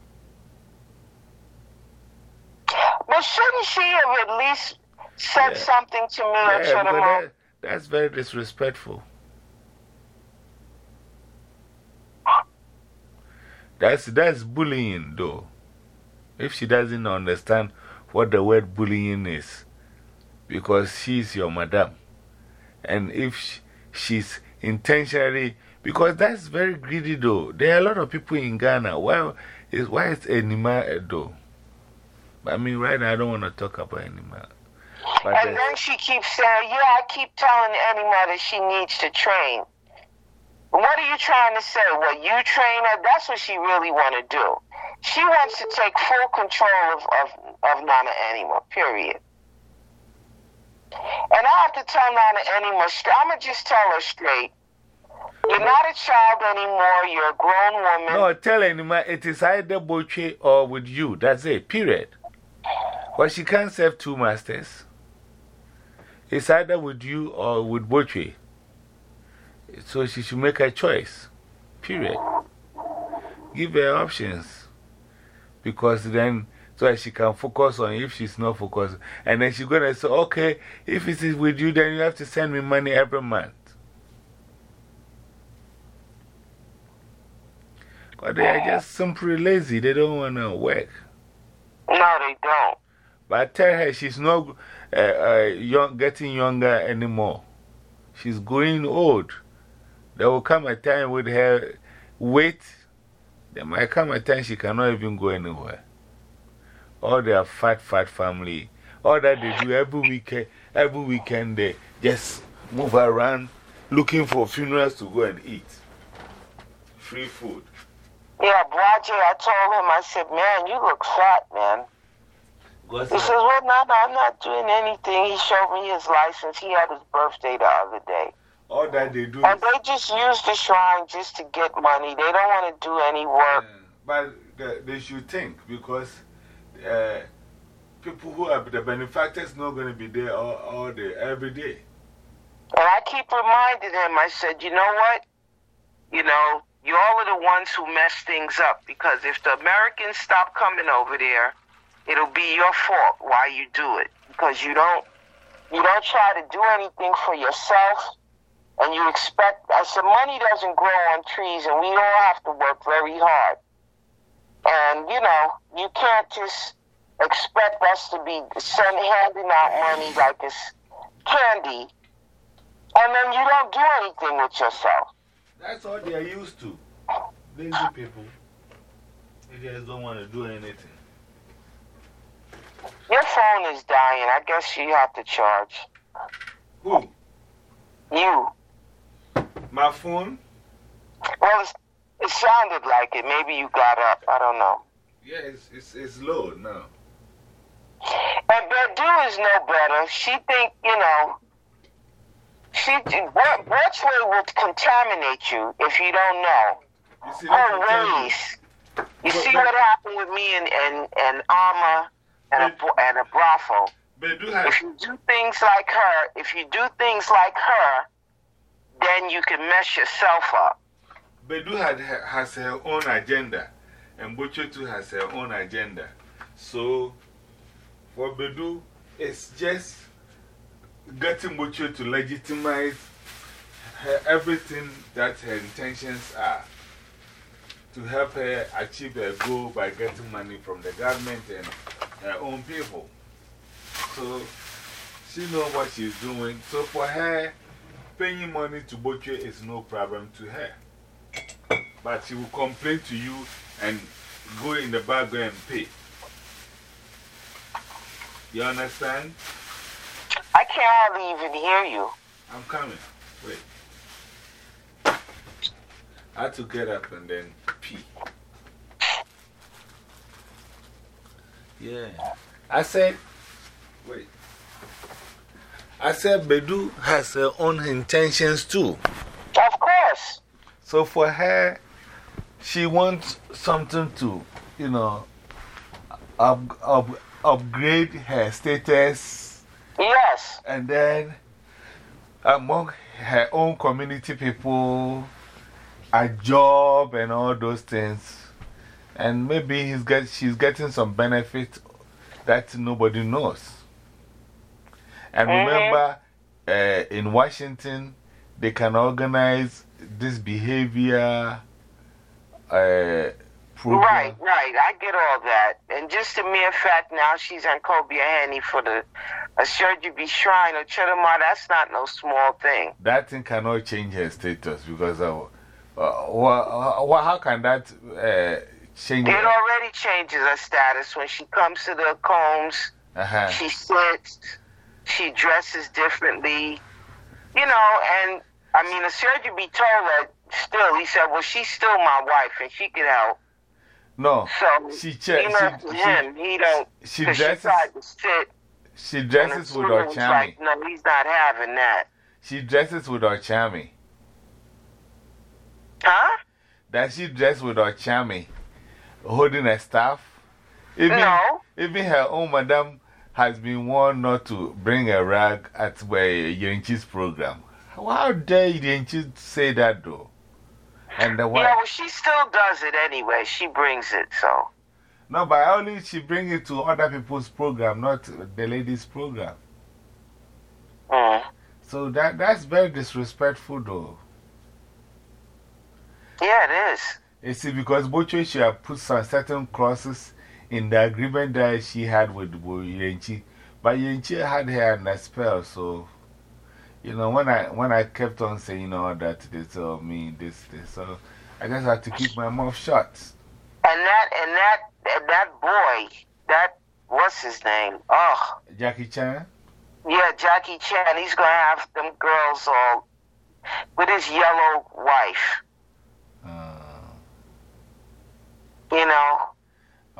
[SPEAKER 2] well, shouldn't she have at least said
[SPEAKER 1] Yeah.
[SPEAKER 2] something to me or
[SPEAKER 1] Yeah,
[SPEAKER 2] to the
[SPEAKER 1] that, That's very disrespectful. That's, that's bullying, though. If she doesn't understand what the word bullying is, because she's your madam. And if she, she's intentionally, because that's very greedy, though. There are a lot of people in Ghana. Why is, why is Enima, eh, though? I mean, right now, I don't want to talk about Enima.
[SPEAKER 2] But and then she keeps saying, Yeah, I keep telling Enima that she needs to train. What are you trying to say? Well, you train her? That's what she really want to do. She wants to take full control of, of, of Nana Anima, period. And I have to tell Nana Anima, I'm going to just tell her straight. You're not a child anymore. You're a grown woman.
[SPEAKER 1] No, tell Anima it is either Boche or with you. That's it, period. But she can't serve two masters. It's either with you or with Boche. So she should make a choice. Period. Give her options. Because then, so she can focus on if she's not focused. And then she's going to say, okay, if it is with you, then you have to send me money every month. But they are just simply lazy. They don't want to work.
[SPEAKER 2] No, they don't.
[SPEAKER 1] But I tell her she's not uh, uh, young, getting younger anymore. She's growing old. There will come a time with her weight, there might come a time she cannot even go anywhere. All their fat, fat family, all that they do every weekend, every weekend they just move around looking for funerals to go and eat. Free food.
[SPEAKER 2] Yeah, Braje, I told him, I said, man, you look fat, man. He says, well, no, no, I'm not doing anything. He showed me his license. He had his birthday the other day.
[SPEAKER 1] All that they do.
[SPEAKER 2] And they just use the shrine just to get money. They don't want to do any work.
[SPEAKER 1] but the, they should think because uh, people who are the benefactors not going to be there all, all day, every day.
[SPEAKER 2] And I keep reminding him, I said, you know what? You know, you all are the ones who mess things up because if the Americans stop coming over there, it'll be your fault why you do it because you don't you don't try to do anything for yourself and you expect, I said, money doesn't grow on trees, and we all have to work very hard. And, you know, you can't just expect us to be send, handing out money like it's candy, and then you don't do anything with yourself.
[SPEAKER 1] That's all they're used to. Lazy people. They just don't want to do anything.
[SPEAKER 2] Your phone is dying. I guess you have to charge.
[SPEAKER 1] Who?
[SPEAKER 2] You.
[SPEAKER 1] My phone?
[SPEAKER 2] Well, it sounded like it. Maybe you got up. I don't know.
[SPEAKER 1] Yeah, it's, it's, it's low now.
[SPEAKER 2] And Bedu is no better. She think, you know, she, what, which way will contaminate you if you don't know?
[SPEAKER 1] You see,
[SPEAKER 2] oh, ways. You but, see but, what happened with me and, and, and Alma and, a, and a Bravo. If you do things like her, if you do things like her, then you can mess yourself up.
[SPEAKER 1] Bedu had, has her own agenda, and Butcher too has her own agenda. So, for Bedu, it's just getting Butcher to legitimize her, everything that her intentions are to help her achieve her goal by getting money from the government and her own people. So, she knows what she's doing. So, for her, paying money to Boche is no problem to her. But she will complain to you and go in the background and pay. You understand?
[SPEAKER 2] I can't hardly even hear you.
[SPEAKER 1] I'm coming. Wait. I had to get up and then pee. Yeah. I said, wait. I said Bedu has her own intentions too.
[SPEAKER 2] Of course.
[SPEAKER 1] So for her, she wants something to, you know, up, up, upgrade her status.
[SPEAKER 2] Yes.
[SPEAKER 1] And then among her own community people, a job and all those things. And maybe he's get, she's getting some benefit that nobody knows. And -hmm. remember, uh, in Washington, they can organize this behavior uh, program.
[SPEAKER 2] Right, right. I get all that. And just the mere fact now she's on Kobe Haney for the Asherjubi Shrine or Chedamar, that's not no small thing.
[SPEAKER 1] That thing cannot change her status because of. Uh, well, well, how can that uh, change?
[SPEAKER 2] It already changes her status when she comes to the combs.
[SPEAKER 1] -huh.
[SPEAKER 2] She sits, she dresses differently, you know. And I mean, Asherjubi told her still, he said, well, she's still my wife and she can help.
[SPEAKER 1] No,
[SPEAKER 2] So,
[SPEAKER 1] she che-
[SPEAKER 2] you know,
[SPEAKER 1] she-
[SPEAKER 2] him, he don't.
[SPEAKER 1] She dresses-
[SPEAKER 2] She tried to sit.
[SPEAKER 1] she dresses with her chami.
[SPEAKER 2] like, no, he's not having that.
[SPEAKER 1] She dresses with her chami.
[SPEAKER 2] Huh?
[SPEAKER 1] That she dress with her chami, holding a staff? Even,
[SPEAKER 2] No.
[SPEAKER 1] even her own madam has been warned not to bring a rag at Yenchi's program. How dare Yenchi say that though? And the
[SPEAKER 2] Yeah,
[SPEAKER 1] wife.
[SPEAKER 2] well, she still does it anyway. She brings it, so.
[SPEAKER 1] No, but only she brings it to other people's program, not the ladies' program.
[SPEAKER 2] Mm.
[SPEAKER 1] So that, that's very disrespectful though.
[SPEAKER 2] Yeah, it is.
[SPEAKER 1] You see, because Bocho she had put some certain clauses in the agreement that she had with Yenchi. But Yenchi had her in a spell, so, you know, when I, when I kept on saying all that, they told me this, this, so I just had to keep my mouth shut.
[SPEAKER 2] And that, and that, and that boy, that, what's his name? Oh,
[SPEAKER 1] Jackie Chan?
[SPEAKER 2] yeah, Jackie Chan. He's going to have them girls all with his yellow wife,
[SPEAKER 1] Uh,
[SPEAKER 2] you know.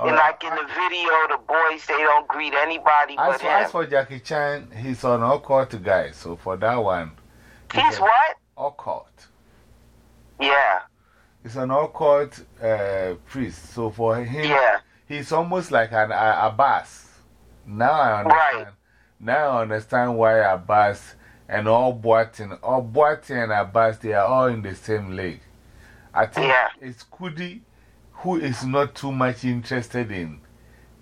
[SPEAKER 1] All
[SPEAKER 2] And
[SPEAKER 1] right.
[SPEAKER 2] like in the video, the boys, they don't greet anybody
[SPEAKER 1] as,
[SPEAKER 2] but
[SPEAKER 1] for, as
[SPEAKER 2] him.
[SPEAKER 1] for Jackie Chan, he's an occult guy, so for that one,
[SPEAKER 2] He's
[SPEAKER 1] a-
[SPEAKER 2] what?
[SPEAKER 1] Occult.
[SPEAKER 2] Yeah,
[SPEAKER 1] He's an occult uh, priest, so for him,
[SPEAKER 2] yeah.
[SPEAKER 1] He's almost like an uh, Abbas. Now I understand.
[SPEAKER 2] Right.
[SPEAKER 1] Now I understand why Abbas and all Boatin, all Boatin and Abbas, they are all in the same league. I think
[SPEAKER 2] Yeah.
[SPEAKER 1] it's Kudi who is not too much interested in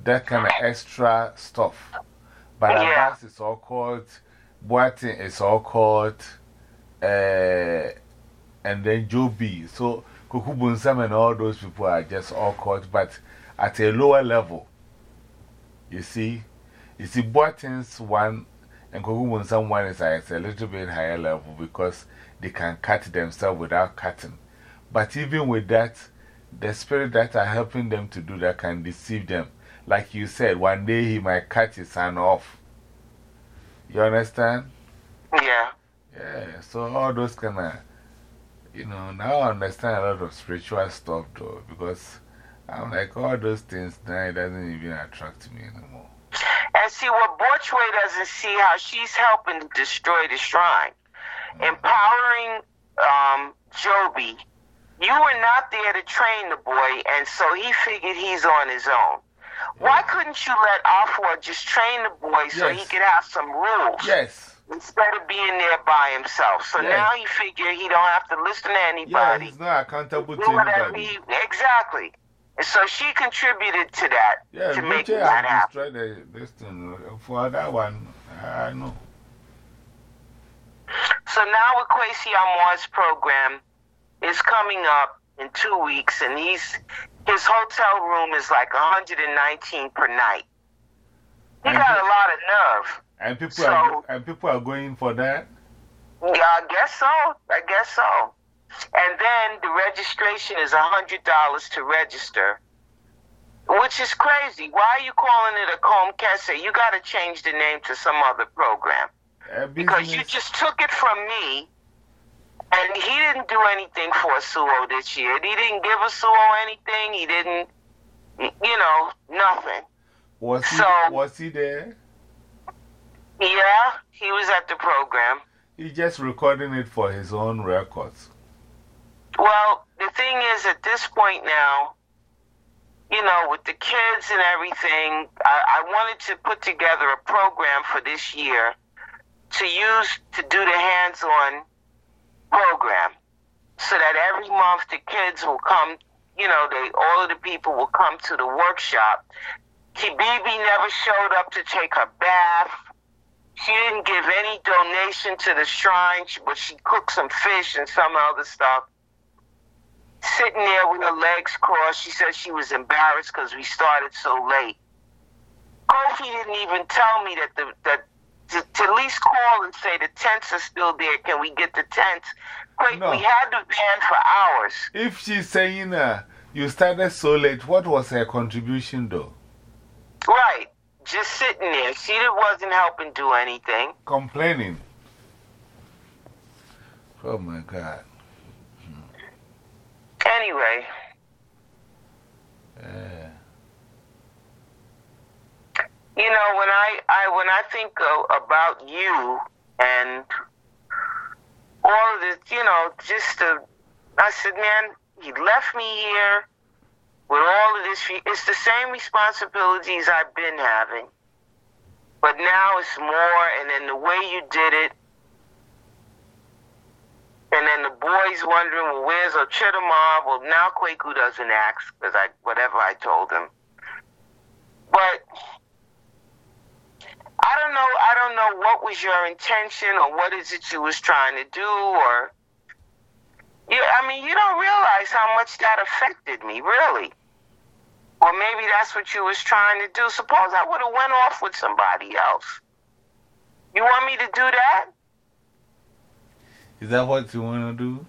[SPEAKER 1] that kind of extra stuff. But
[SPEAKER 2] Yeah.
[SPEAKER 1] Abbas is all called, Boatin is all called, uh, and then Joe B. So Kwaku Bonsam and all those people are just all called, but at a lower level. You see? You see, Boatin's one and Kwaku Bonsam one is at a little bit higher level because they can cut themselves without cutting. But even with that, the spirit that are helping them to do that can deceive them. Like you said, one day he might cut his hand off. You understand?
[SPEAKER 2] Yeah.
[SPEAKER 1] Yeah, so all those kind of, you know, now I understand a lot of spiritual stuff though, because I'm like, all those things now it doesn't even attract me anymore.
[SPEAKER 2] And see, what Borchway doesn't see how she's helping to destroy the shrine. Empowering um, Joby. You were not there to train the boy, and so he figured he's on his own. Why couldn't you let Afua just train the boy so he could have some rules
[SPEAKER 1] Yes,
[SPEAKER 2] instead of being there by himself? So
[SPEAKER 1] Yes.
[SPEAKER 2] now he figured he don't have to listen to anybody.
[SPEAKER 1] yeah, he's not accountable to anybody.
[SPEAKER 2] he exactly. And so she contributed to that
[SPEAKER 1] Yeah,
[SPEAKER 2] to make that happen.
[SPEAKER 1] destroyed the, uh, this thing. Uh, for that one, I know.
[SPEAKER 2] So now with Kwesi Amour's program is coming up in two weeks, and he's his hotel room is like 119 per night. He
[SPEAKER 1] And
[SPEAKER 2] got a lot of nerve.
[SPEAKER 1] And people,
[SPEAKER 2] So-
[SPEAKER 1] are, and people are going for that.
[SPEAKER 2] Yeah, I guess so. I guess so. And then the registration is $100 to register, which is crazy. Why are you calling it a Comb Kese? You got to change the name to some other program.
[SPEAKER 1] Uh,
[SPEAKER 2] Because you just took it from me, and he didn't do anything for Suo this year. He didn't give a Suo anything. He didn't, you know, nothing.
[SPEAKER 1] was, he,
[SPEAKER 2] so-
[SPEAKER 1] was he there?
[SPEAKER 2] Yeah, he was at the program.
[SPEAKER 1] He's just recording it for his own records.
[SPEAKER 2] Well, the thing is, at this point now, you know, with the kids and everything, I, I wanted to put together a program for this year to use to do the hands on program so that every month the kids will come, you know, they all of the people will come to the workshop. Kibibi never showed up to take her bath. she didn't give any donation to the shrine, but she cooked some fish and some other stuff. Sitting there with her legs crossed, she said she was embarrassed because we started so late. Kofi didn't even tell me that the that to, to at least call and say the tents are still there. Can we get the tents? Quick,
[SPEAKER 1] No.
[SPEAKER 2] we had the van for hours.
[SPEAKER 1] If she's saying uh, you started so late, what was her contribution though?
[SPEAKER 2] Right, just sitting there. She wasn't helping do anything.
[SPEAKER 1] Complaining. Oh my God.
[SPEAKER 2] Anyway,
[SPEAKER 1] Yeah.
[SPEAKER 2] You know when I, I when I think of, about you and all of this, you know, just I said, man, he left me here with all of this. It's the same responsibilities I've been having, but now it's more. And then the way you did it, and then the boys wondering, well, where's Ochidamar? Well, now Kwaku doesn't ask because I whatever I told him, but. I don't know. I don't know what was your intention or what is it you was trying to do or. You, I mean, you don't realize how much that affected me, really. Or maybe that's what you was trying to do. Suppose I would have went off with somebody else. You want me to do that?
[SPEAKER 1] Is that what you want to do?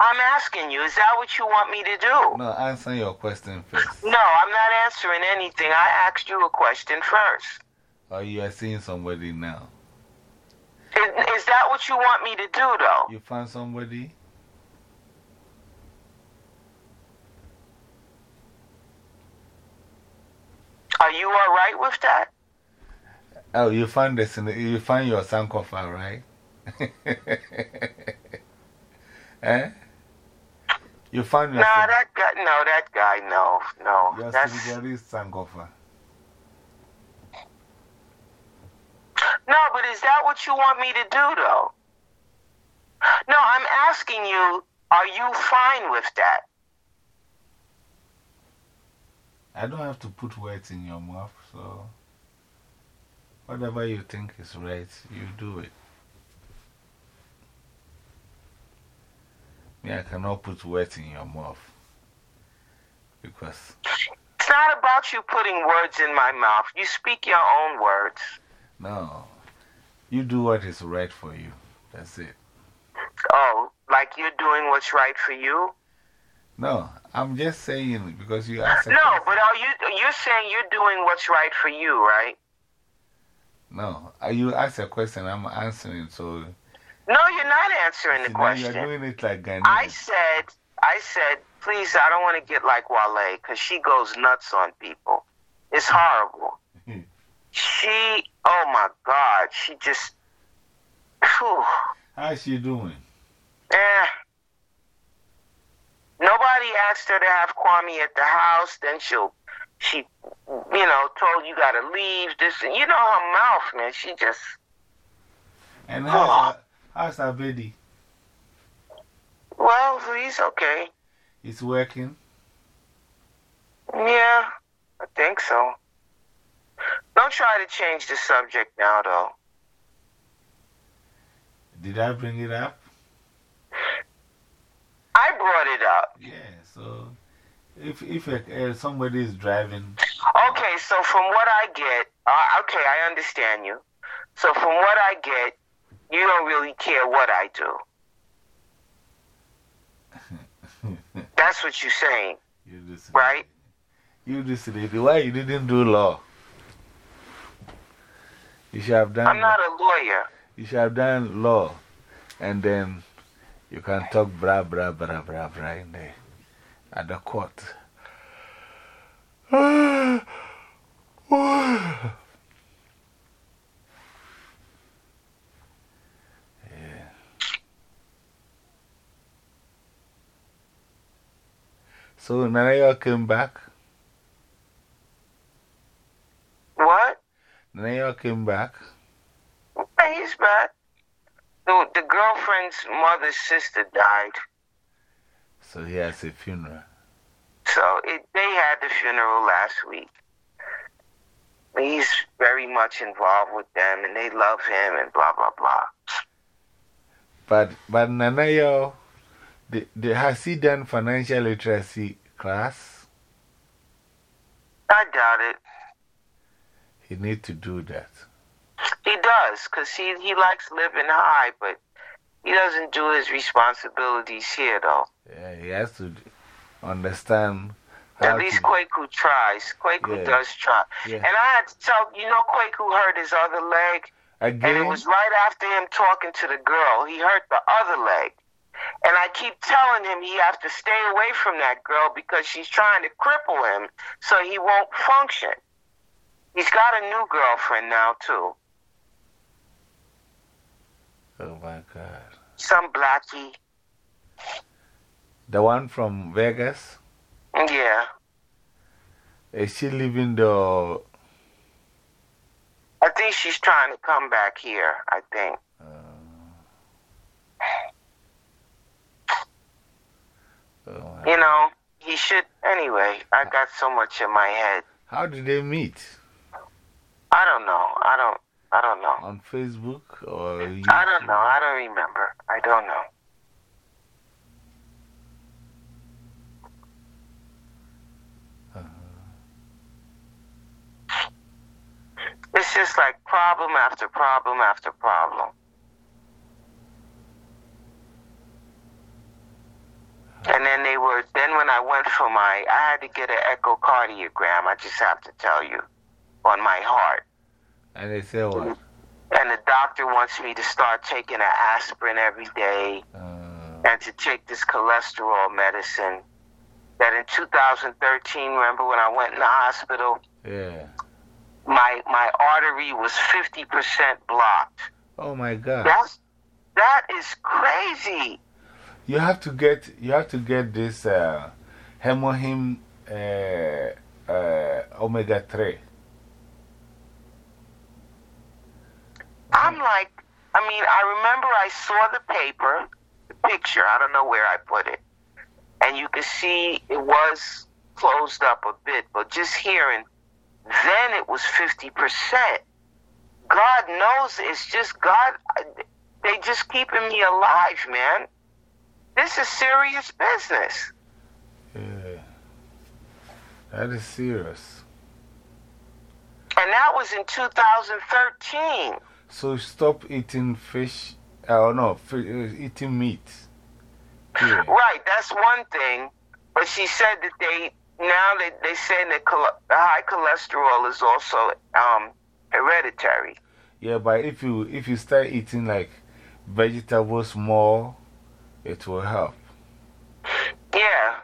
[SPEAKER 2] I'm asking you. Is that what you want me to do?
[SPEAKER 1] No, answer your question first.
[SPEAKER 2] No, I'm not answering anything. I asked you a question first.
[SPEAKER 1] Or you are seeing somebody now?
[SPEAKER 2] Is, is that what you want me to do, though?
[SPEAKER 1] You found somebody?
[SPEAKER 2] Are you all right with that?
[SPEAKER 1] Oh, you found this you found your sankofa, right? eh? You found your
[SPEAKER 2] Nah, that guy, no, that guy, no, no.
[SPEAKER 1] your
[SPEAKER 2] That's,
[SPEAKER 1] Sirigari sankofa.
[SPEAKER 2] No, but is that what you want me to do, though? No, I'm asking you, are you fine with that?
[SPEAKER 1] I don't have to put words in your mouth, so whatever you think is right, you do it. Me, I cannot put words in your mouth because
[SPEAKER 2] It's not about you putting words in my mouth. You speak your own words.
[SPEAKER 1] No, you do what is right for you. That's it.
[SPEAKER 2] Oh, like you're doing what's right for you?
[SPEAKER 1] No, I'm just saying because you asked.
[SPEAKER 2] No,
[SPEAKER 1] question.
[SPEAKER 2] but are you, you're saying you're doing what's right for you, right?
[SPEAKER 1] No, uh, you asked a question, I'm answering, so.
[SPEAKER 2] No, you're not answering the
[SPEAKER 1] question. you're doing it like Ghanaian.
[SPEAKER 2] I said, I said, please, I don't want to get like Wale because she goes nuts on people. It's horrible. She, oh my God, she just, whew,
[SPEAKER 1] How's she doing?
[SPEAKER 2] eh. Nobody asked her to have Kwame at the house. Then she'll, she, you know, told you got to leave. This, you know her mouth, man. She just,
[SPEAKER 1] And how's, her, how's her baby?
[SPEAKER 2] well, he's okay.
[SPEAKER 1] It's working?
[SPEAKER 2] Yeah, I think so. Don't try to change the subject now, though.
[SPEAKER 1] Did I bring it up?
[SPEAKER 2] I brought it up.
[SPEAKER 1] Yeah, so if, if uh, somebody is driving,
[SPEAKER 2] Okay, so from what I get, uh, okay, I understand you. So from what I get, you don't really care what I do. That's what you're saying,
[SPEAKER 1] you just.
[SPEAKER 2] right?
[SPEAKER 1] You just lady, why you didn't do law? You should have done.
[SPEAKER 2] I'm not a lawyer.
[SPEAKER 1] You should have done law, and then you can talk bra bra bra bra bra in there at the court. yeah. So Nanaya came back. Nanaya came back.
[SPEAKER 2] Hey, he's back. The, the girlfriend's mother's sister died.
[SPEAKER 1] So he has a funeral.
[SPEAKER 2] So it, they had the funeral last week. he's very much involved with them and they love him and blah, blah, blah.
[SPEAKER 1] But, but Nanayo, the, the, has he done financial literacy class?
[SPEAKER 2] I doubt it.
[SPEAKER 1] He need to do that.
[SPEAKER 2] He does, because he, he likes living high, but he doesn't do his responsibilities here, though.
[SPEAKER 1] Yeah, he has to understand.
[SPEAKER 2] At least Kwaku tries. Kwaku
[SPEAKER 1] Yeah.
[SPEAKER 2] does try.
[SPEAKER 1] Yeah.
[SPEAKER 2] And I had to tell, you know, Kwaku hurt his other leg.
[SPEAKER 1] Again?
[SPEAKER 2] And it was right after him talking to the girl. He hurt the other leg. And I keep telling him he has to stay away from that girl because she's trying to cripple him so he won't function. He's got a new girlfriend now, too.
[SPEAKER 1] Oh my God.
[SPEAKER 2] Some blackie.
[SPEAKER 1] The one from Vegas?
[SPEAKER 2] Yeah.
[SPEAKER 1] Is she living the.
[SPEAKER 2] I think she's trying to come back here, I think.
[SPEAKER 1] Oh, oh
[SPEAKER 2] You know, he should. Anyway, I got so much in my head.
[SPEAKER 1] How did they meet?
[SPEAKER 2] I don't know. I don't. I don't know.
[SPEAKER 1] On Facebook or YouTube?
[SPEAKER 2] I don't know. I don't remember. I don't know. Uh-huh. It's just like problem after problem after problem. Uh-huh. And then they were, then when I went for my, I had to get an echocardiogram, I just have to tell you, on my heart.
[SPEAKER 1] And they say what?
[SPEAKER 2] And the doctor wants me to start taking an aspirin every day
[SPEAKER 1] Uh,
[SPEAKER 2] and to take this cholesterol medicine. That in 2013, remember when I went in the hospital,
[SPEAKER 1] yeah.
[SPEAKER 2] my my artery was 50% blocked.
[SPEAKER 1] Oh my God.
[SPEAKER 2] That's that is crazy.
[SPEAKER 1] You have to get, you have to get this uh, hemohim uh, uh, omega 3.
[SPEAKER 2] I'm like, I mean, I remember I saw the paper, the picture. I don't know where I put it, and you could see it was closed up a bit, but just hearing, then it was 50%. God knows it's just God. They just keeping me alive, man. This is serious business.
[SPEAKER 1] Yeah. That is serious.
[SPEAKER 2] And that was in 2013.
[SPEAKER 1] So stop eating fish, oh no, fi- uh, eating meat. Yeah.
[SPEAKER 2] Right, that's one thing. But she said that they now they they say that the high cholesterol is also um, hereditary.
[SPEAKER 1] Yeah, but if you, if you start eating like vegetables more, it will help.
[SPEAKER 2] Yeah.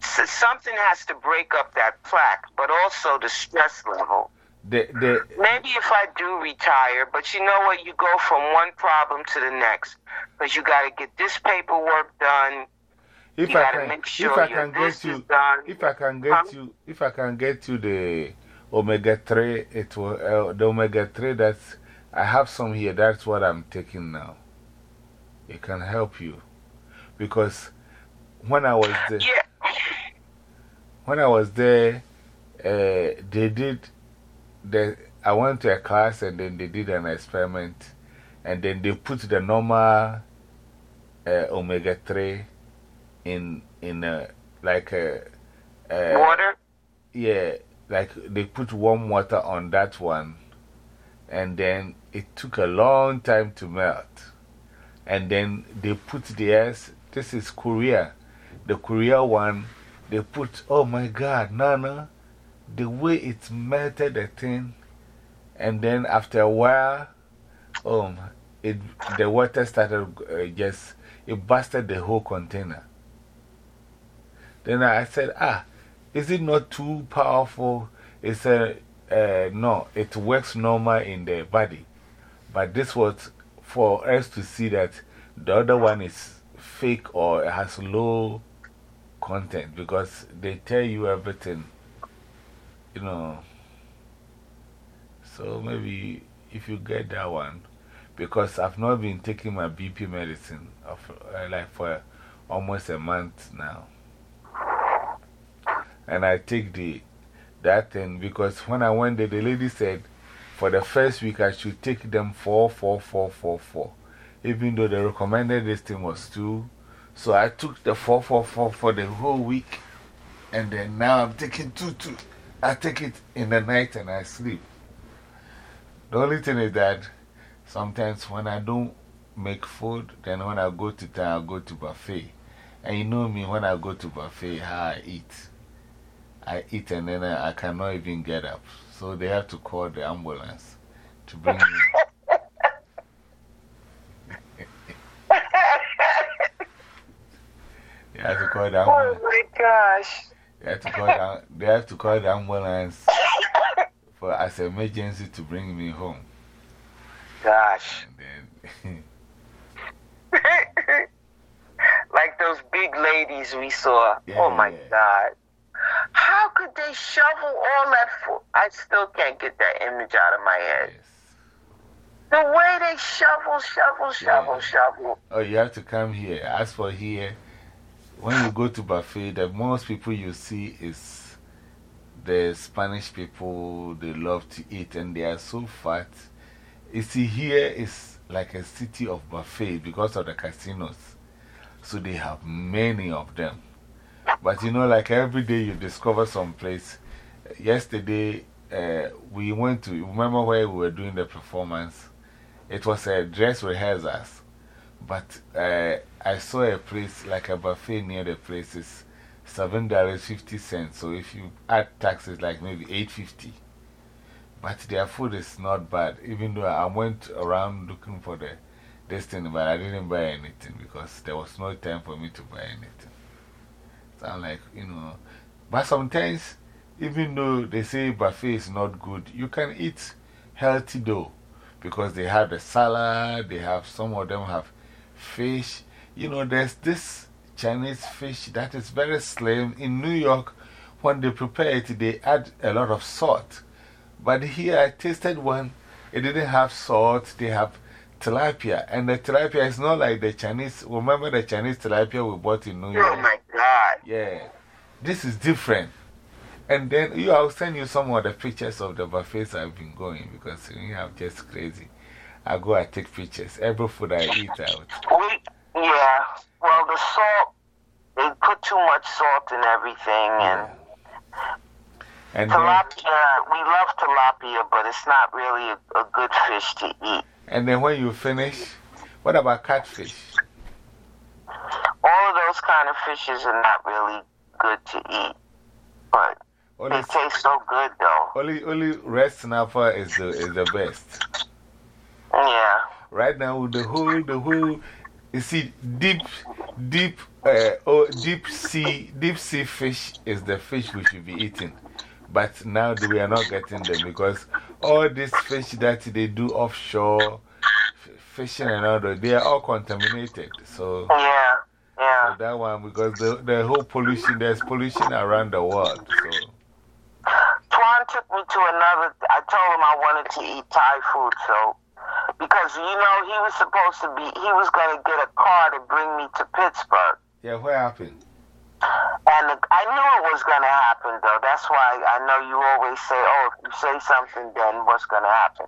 [SPEAKER 2] So something has to break up that plaque, but also the stress level.
[SPEAKER 1] The, the,
[SPEAKER 2] Maybe if I do retire, but you know what? You go from one problem to the next because you got to get this paperwork done.
[SPEAKER 1] if
[SPEAKER 2] you
[SPEAKER 1] I can,
[SPEAKER 2] make
[SPEAKER 1] if I can get you, if I can get
[SPEAKER 2] Huh?
[SPEAKER 1] you, if I can get you the omega 3, it will, uh, the omega 3 that's, I have some here, that's what I'm taking now. It can help you. Because when I was there,
[SPEAKER 2] Yeah.
[SPEAKER 1] when I was there, uh, they did, the, I went to a class and then they did an experiment and then they put the normal uh, omega 3 in, in a, like a, a
[SPEAKER 2] Water.
[SPEAKER 1] yeah, like they put warm water on that one, and then it took a long time to melt. And then they put theirs, this is Korea, the Korea one, they put, oh my god, Nana, the way it melted the thing, and then after a while, um, it, the water started uh, just, it busted the whole container. Then I said, ah, is it not too powerful? It said, uh, no, it works normal in the body. But this was for us to see that the other one is fake or has low content because they tell you everything, you know. So maybe if you get that one, because I've not been taking my BP medicine uh, like for almost a month now. And I take the, that thing because when I went there, the lady said for the first week I should take them four, four, four, four, four. Even though the recommended this thing was two. So I took the four, four, four for the whole week. And then now I'm taking two, two. I take it in the night and I sleep. The only thing is that sometimes when I don't make food, then when I go to town, I go to buffet. And you know me, when I go to buffet, how I eat. I eat and then I, I cannot even get up. So they have to call the ambulance to bring me. they have to call the oh ambulance.
[SPEAKER 2] Oh my gosh.
[SPEAKER 1] They have to call the, they have to call the ambulance for, as an emergency to bring me home.
[SPEAKER 2] Gosh.
[SPEAKER 1] Then
[SPEAKER 2] like those big ladies we saw. oh my
[SPEAKER 1] yeah.
[SPEAKER 2] God. How could they shovel all that food? I still can't get that image out of my head.
[SPEAKER 1] yes.
[SPEAKER 2] The way they shovel, shovel, shovel,
[SPEAKER 1] Yeah.
[SPEAKER 2] shovel.
[SPEAKER 1] Oh, you have to come here. As for here, when you go to buffet, the most people you see is the Spanish people. They love to eat and they are so fat. You see, here is like a city of buffet because of the casinos. So they have many of them. But you know, like every day you discover some place. Yesterday, uh, we went to, remember where we were doing the performance? It was a dress rehearsals. But uh, I saw a place, like a buffet near the place, is $7.50. So if you add taxes, like maybe eight fifty. But their food is not bad, even though I went around looking for the thing, but I didn't buy anything because there was no time for me to buy anything. So I'm like, you know, but sometimes, even though they say buffet is not good, you can eat healthy though because they have the salad, they have some of them have fish. You know, there's this Chinese fish that is very slim. In New York, when they prepare it, they add a lot of salt. But here I tasted one, it didn't have salt, they have tilapia. And the tilapia is not like the Chinese. Remember the Chinese tilapia we bought in New oh York?
[SPEAKER 2] Oh my God.
[SPEAKER 1] Yeah. This is different. And then you, I'll send you some of the pictures of the buffets I've been going because you have just crazy. I go, I take pictures. Every food I eat out.
[SPEAKER 2] We, yeah. Well, the salt, they put too much salt in everything. And
[SPEAKER 1] And then,
[SPEAKER 2] tilapia, we love tilapia, but it's not really a, a good fish to eat.
[SPEAKER 1] and then when you finish, what about catfish?
[SPEAKER 2] All of those kind of fishes are not really good to eat. But
[SPEAKER 1] Only,
[SPEAKER 2] they taste so good, though.
[SPEAKER 1] only, only red snapper is the, is the best.
[SPEAKER 2] Yeah.
[SPEAKER 1] Right now, the whole, the whole, you see, deep, deep, uh, oh, deep sea, deep sea fish is the fish we should be eating. But now we are not getting them because all these fish that they do offshore, fishing and all that, they are all contaminated. So,
[SPEAKER 2] Yeah. Yeah.
[SPEAKER 1] so that one, because the, the whole pollution, there's pollution around the world. So,
[SPEAKER 2] Twan took me to another. I told him I wanted to eat Thai food, so because you know he was supposed to be, he was going to get a car to bring me to Pittsburgh,
[SPEAKER 1] yeah, what happened?
[SPEAKER 2] and I knew it was going to happen. Though that's why I know you always say, "Oh, if you say something, then what's going to happen?"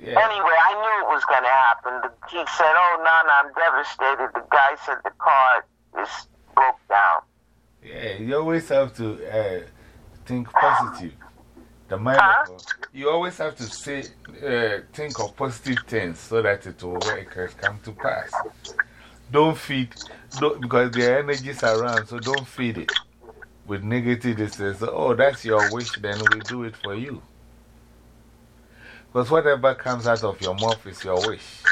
[SPEAKER 1] Yeah.
[SPEAKER 2] Anyway, I knew it was going to happen. The, he said, "Oh, no, no, I'm devastated." The guy said the car is broke down.
[SPEAKER 1] Yeah, you always have to uh, think positive. The mind
[SPEAKER 2] Huh?
[SPEAKER 1] you always have to say, uh, think of positive things so that it will work, come to pass. Don't feed, don't, because there are energies around, so don't feed it with negative. Is, oh, that's your wish, then we do it for you. Because whatever comes out of your mouth is your wish.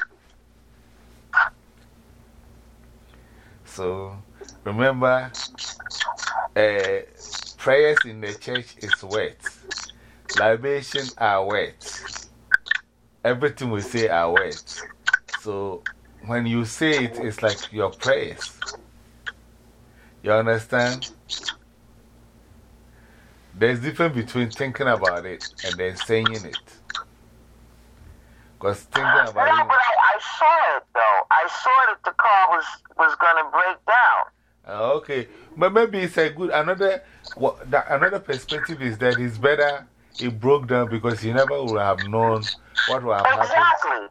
[SPEAKER 1] So remember, uh, prayers in the church is wet, libation are wet. Everything we say are wet. So when you say it, it's like your prayers. You understand? There's difference between thinking about it and then saying it. Because thinking about
[SPEAKER 2] but
[SPEAKER 1] it.
[SPEAKER 2] I, I saw it though. I saw that the car was was going to break down.
[SPEAKER 1] Uh, okay, But maybe it's a good, another, what, another perspective is that it's better it broke down because he never would have known what would have
[SPEAKER 2] exactly.
[SPEAKER 1] happened.
[SPEAKER 2] Exactly.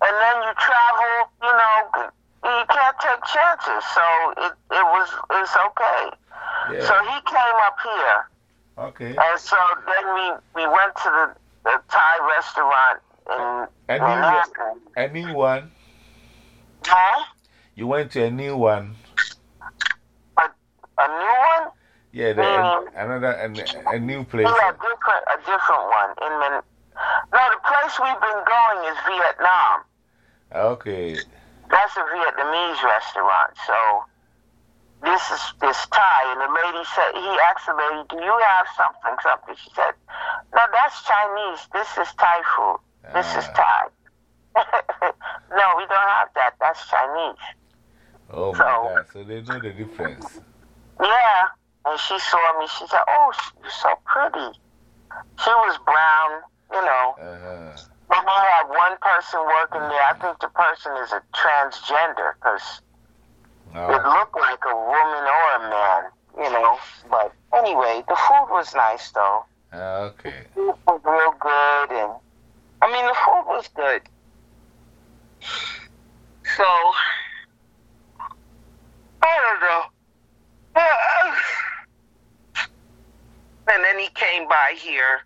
[SPEAKER 2] And then you travel, you know, you can't take chances. So it, it was, it's okay.
[SPEAKER 1] Yeah.
[SPEAKER 2] So he came up here.
[SPEAKER 1] Okay.
[SPEAKER 2] And so then we, we went to the, the Thai restaurant in
[SPEAKER 1] A new,
[SPEAKER 2] Manhattan.
[SPEAKER 1] a new one.
[SPEAKER 2] Huh?
[SPEAKER 1] You went to a new one.
[SPEAKER 2] A, a new one?
[SPEAKER 1] Yeah, the,
[SPEAKER 2] Mm.
[SPEAKER 1] another, a, a new place.
[SPEAKER 2] Yeah, different, a different one. In Man- no, the place we've been going is Vietnam.
[SPEAKER 1] Okay.
[SPEAKER 2] That's a Vietnamese restaurant. So this is this Thai, and the lady said he asked the lady, "Do you have something, something?" She said, "No, that's Chinese. This is Thai food. This is
[SPEAKER 1] Ah.
[SPEAKER 2] Thai." no, we don't have that. That's Chinese.
[SPEAKER 1] Oh my God. So they know the difference.
[SPEAKER 2] Yeah. And she saw me. She said, "Oh, you're so pretty." She was brown, you know.
[SPEAKER 1] Uh -huh.
[SPEAKER 2] But we had one person working there. I think the person is a transgender because it
[SPEAKER 1] Oh,
[SPEAKER 2] looked like a woman or a man, you know. But anyway, the food was nice though.
[SPEAKER 1] ah, okay.
[SPEAKER 2] Food was real good, and I mean the food was good. So I don't know. And then he came by here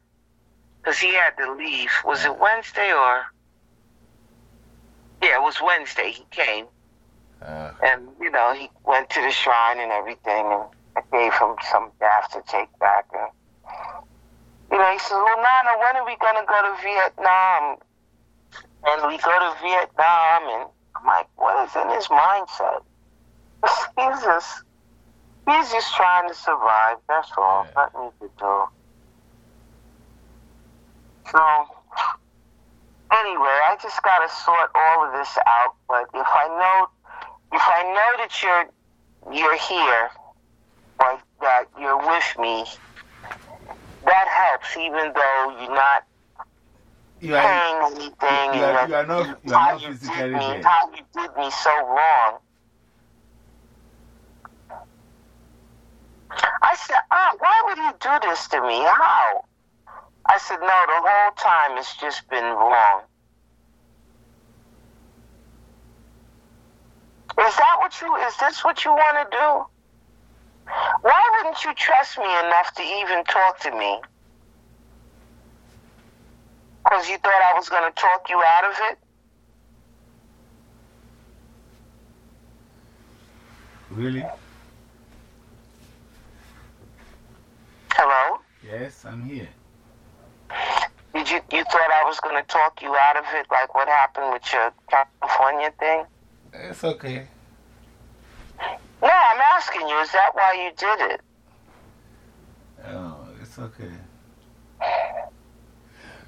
[SPEAKER 2] because he had to leave. Was it Wednesday or? Yeah, it was Wednesday. He came.
[SPEAKER 1] Uh,
[SPEAKER 2] And, you know, he went to the shrine and everything, and I gave him some bath to take back. And, you know, he said, Well, Nana, when are we going to go to Vietnam? And we go to Vietnam, and I'm like, What is in his mindset? he's just, he's just trying to survive. That's all.
[SPEAKER 1] Yeah.
[SPEAKER 2] Nothing to do. So, anyway, I just got to sort all of this out. But if I know if I know that you're you're here, or that you're with me, that helps. Even though you're not
[SPEAKER 1] you are,
[SPEAKER 2] paying anything,
[SPEAKER 1] you are,
[SPEAKER 2] and
[SPEAKER 1] you are not, you
[SPEAKER 2] how
[SPEAKER 1] are not
[SPEAKER 2] you
[SPEAKER 1] physically
[SPEAKER 2] how you did me so wrong. I said, Ah, why would he do this to me? How?" I said, "No, the whole time it's just been wrong." Is that what you? Is this what you want to do? Why wouldn't you trust me enough to even talk to me? Because you thought I was going to talk you out of it?
[SPEAKER 1] Really?
[SPEAKER 2] Hello?
[SPEAKER 1] Yes, I'm here.
[SPEAKER 2] Did you you thought I was going to talk you out of it, like what happened with your California thing?
[SPEAKER 1] It's okay.
[SPEAKER 2] No, I'm asking you. Is that why you did it?
[SPEAKER 1] Oh, it's okay.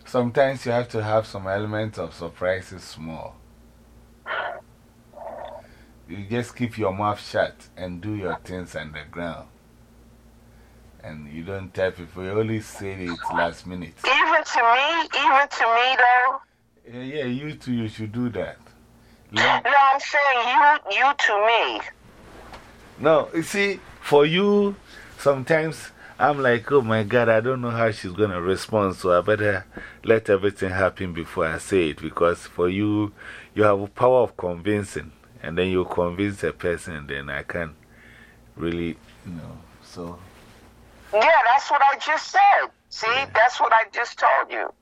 [SPEAKER 1] Sometimes you have to have some element of surprises small. You just keep your mouth shut and do your things underground. And you don't tell people, you only say it last minute.
[SPEAKER 2] Even to me, even to me though.
[SPEAKER 1] Yeah, yeah, you too, you should do that. Learn-
[SPEAKER 2] No, I'm saying you, you to me.
[SPEAKER 1] No, you see, for you, sometimes I'm like, oh my God, I don't know how she's going to respond, so I better let everything happen before I say it. Because for you, you have a power of convincing, and then you convince a person, and then I can really, you know, so.
[SPEAKER 2] Yeah, that's what I just said. See, that's what I just told you.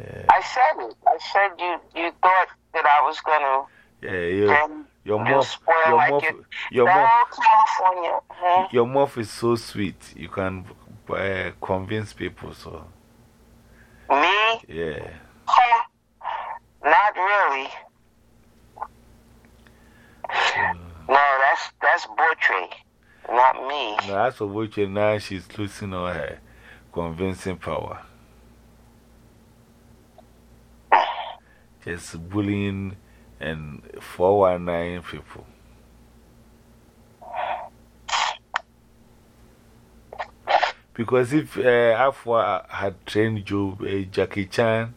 [SPEAKER 1] Yeah,
[SPEAKER 2] I said it. I said you, you thought that I was going to
[SPEAKER 1] yeah you, your
[SPEAKER 2] you
[SPEAKER 1] mouth, your
[SPEAKER 2] like
[SPEAKER 1] mouth, your
[SPEAKER 2] the
[SPEAKER 1] mouth,
[SPEAKER 2] California. Huh?
[SPEAKER 1] your mouth is so sweet. You can uh, convince people, so,
[SPEAKER 2] Me?
[SPEAKER 1] yeah.
[SPEAKER 2] Huh? Not really. No, that's that's Bortre, not me.
[SPEAKER 1] No, as for Boche, now she's losing all her convincing power. Just bullying and 419 people. Because if uh, Afua had trained Joe, uh, Jackie Chan,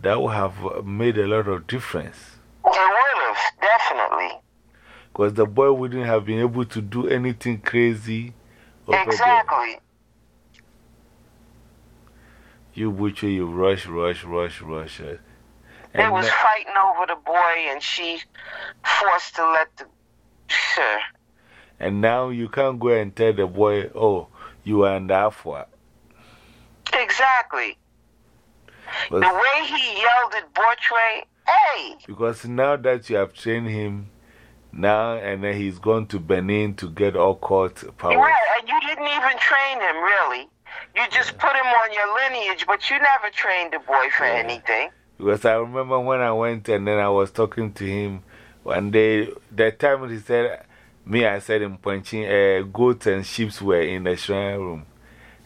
[SPEAKER 1] that would have made a lot of difference.
[SPEAKER 2] It would have definitely.
[SPEAKER 1] Because the boy wouldn't have been able to do anything crazy.
[SPEAKER 2] Exactly.
[SPEAKER 1] You butcher, you rush, rush, rush, rush. Uh,
[SPEAKER 2] they was fighting over the boy, and she forced to let the. Sure.
[SPEAKER 1] And now you can't go and tell the boy, oh, you are under Afua.
[SPEAKER 2] Exactly. the way he yelled at Bortray, hey!
[SPEAKER 1] Because now that you have trained him, now and then he's gone to Benin to get all court powers.
[SPEAKER 2] Right, and you didn't even train him, really. You just put him on your lineage, but you never trained the boy for anything.
[SPEAKER 1] Because I remember when I went and then I was talking to him one day, that time he said, me, I said him punching uh, goats and sheep were in the shrine room.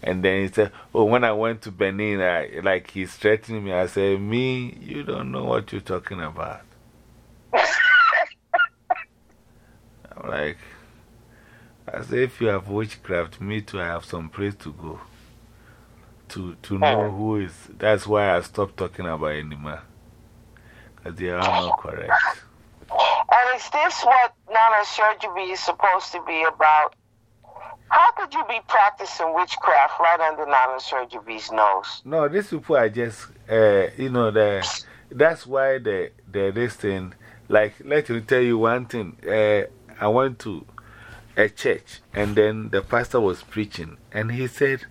[SPEAKER 1] And then he said, Oh, when I went to Benin, I, like he's threatening me. I said, Me, you don't know what you're talking about. I'm like, as If you have witchcraft, me too, I have some place to go to, to know who is. That's why I stopped talking about anymore. Because they are not correct.
[SPEAKER 2] And is this what Nana surgery is supposed to be about? How could you be practicing witchcraft right under Nana surgery's nose?
[SPEAKER 1] No, these people are just, uh, you know, the, that's why the, the, this thing, like, let me tell you one thing. Uh, I went to a church and then the pastor was preaching and he said,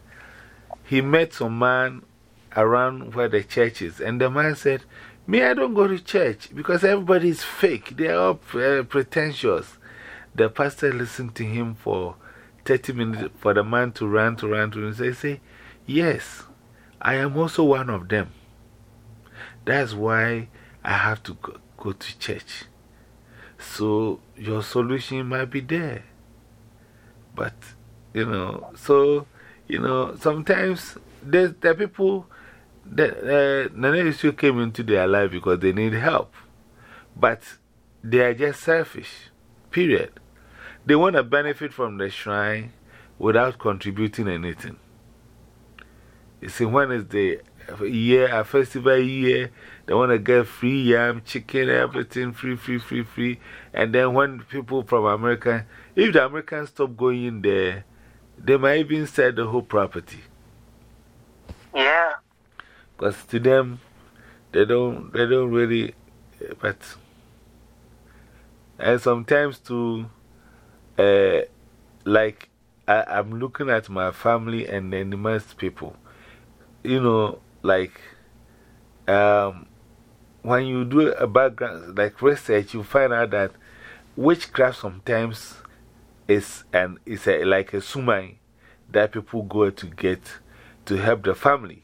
[SPEAKER 1] he met some man around where the church is. And the man said, Me, I don't go to church because everybody is fake. They are all uh, pretentious. The pastor listened to him for 30 minutes for the man to run, to run, to run. Say, say, Yes, I am also one of them. That's why I have to go, go to church. So your solution might be there. But, you know, so you know, sometimes the, the people, the, uh, Nana came into their life because they need help. But they are just selfish, period. They want to benefit from the shrine without contributing anything. You see, when is the year, a festival year, they want to get free yam, chicken, everything free, free, free, free. And then when people from America, if the Americans stop going in there, they might even sell the whole property.
[SPEAKER 2] Yeah.
[SPEAKER 1] Because to them, they don't, they don't really, but, and sometimes to, uh, like, I, I'm looking at my family and the animals people. You know, like, um, when you do a background, like research, you find out that witchcraft sometimes is, an, is a, like a suman that people go to get to help the family.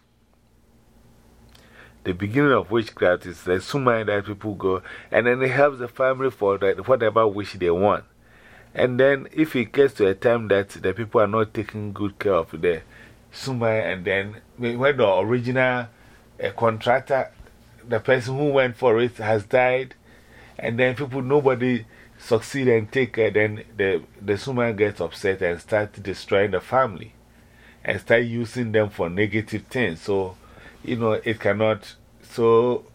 [SPEAKER 1] The beginning of witchcraft is the suman that people go, and then it helps the family for that, whatever wish they want. And then, if it gets to a time that the people are not taking good care of the suman, and then when the original uh, contractor, the person who went for it, has died, and then people, nobody succeed and take care, then the, the woman gets upset and starts destroying the family and start using them for negative things. So, you know, it cannot. So,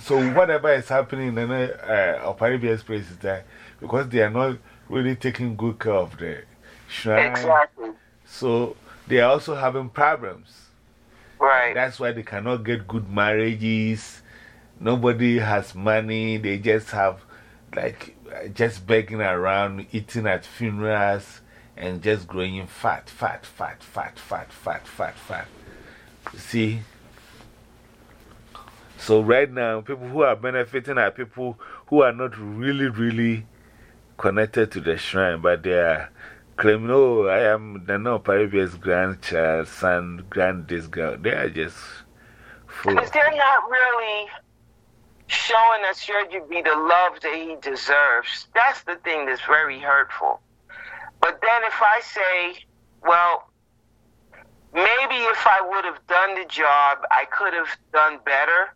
[SPEAKER 1] so whatever is happening in uh, Oparebea's place is that because they are not really taking good care of the shrine.
[SPEAKER 2] Exactly.
[SPEAKER 1] So, they are also having problems.
[SPEAKER 2] Right.
[SPEAKER 1] That's why they cannot get good marriages. Nobody has money. They just have like just begging around, eating at funerals, and just growing fat, fat, fat, fat, fat, fat, fat, fat. See? So, right now, people who are benefiting are people who are not really, really connected to the shrine, but they are claiming, oh, I am the no previous grandchild, son, grand this girl. They are just
[SPEAKER 2] full. Because they're not really showing us be the love that he deserves. That's the thing that's very hurtful. But then if I say, well, maybe if I would have done the job, I could have done better.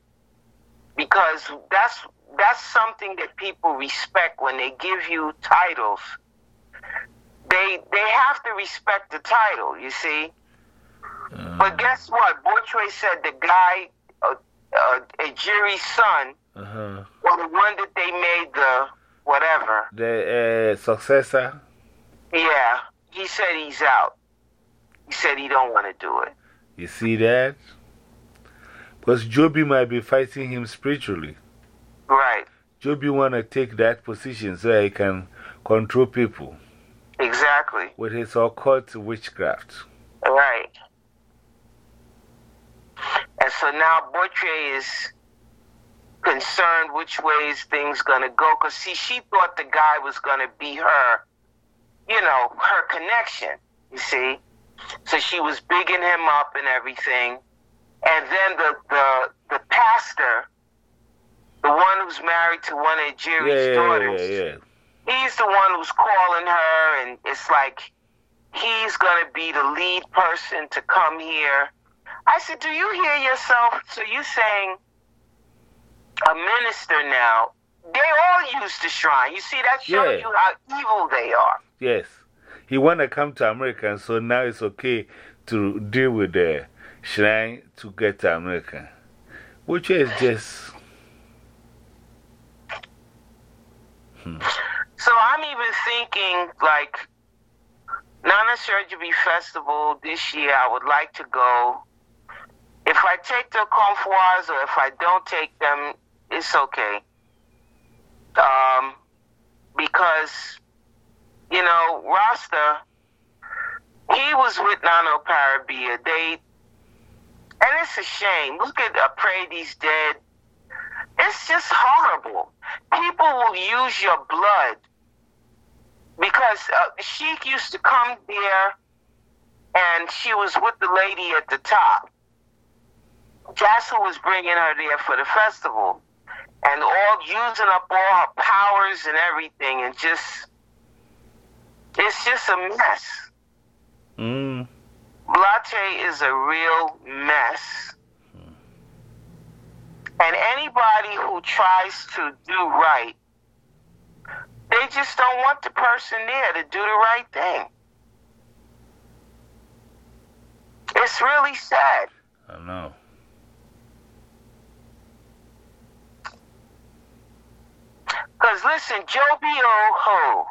[SPEAKER 2] Because that's that's something that people respect when they give you titles. They they have to respect the title, you see. Uh. But guess what? Bortray said the guy, uh, uh, a son,
[SPEAKER 1] -huh.
[SPEAKER 2] or the one that they made the whatever.
[SPEAKER 1] The uh, successor?
[SPEAKER 2] Yeah, he said he's out. He said he don't want to do it.
[SPEAKER 1] You see that? Because Joby might be fighting him spiritually.
[SPEAKER 2] Right.
[SPEAKER 1] Joby want to take that position so he can control people.
[SPEAKER 2] Exactly.
[SPEAKER 1] With his occult witchcraft.
[SPEAKER 2] Right. And so now Botre is concerned which ways things gonna go. Cause see, she thought the guy was gonna be her, you know, her connection. You see, so she was bigging him up and everything. And then the the the pastor, the one who's married to one of Jerry's
[SPEAKER 1] yeah, yeah,
[SPEAKER 2] daughters,
[SPEAKER 1] yeah, yeah.
[SPEAKER 2] He's the one who's calling her, and it's like he's gonna be the lead person to come here. I said, Do you hear yourself? So you saying a minister now? They all use the shrine. You see, that shows
[SPEAKER 1] Yeah.
[SPEAKER 2] you how evil they are.
[SPEAKER 1] Yes. He want to come to America, and so now it's okay to deal with the shrine to get to America. Which is just. Hmm.
[SPEAKER 2] So I'm even thinking, like, Nana Surgery Festival this year, I would like to go. If I take the confoirs or if I don't take them, it's okay. Um, because, you know, Rasta, he was with Nana Oparebea. They, and it's a shame. Look at Pray These Dead. It's just horrible. People will use your blood because uh, Sheik used to come there and she was with the lady at the top. Who was bringing her there for the festival. And all using up all her powers and everything, and just, it's just a mess.
[SPEAKER 1] Mm.
[SPEAKER 2] Larteh is a real mess. And anybody who tries to do right, they just don't want the person there to do the right thing. It's really sad.
[SPEAKER 1] I know.
[SPEAKER 2] Because listen, Joe Ho,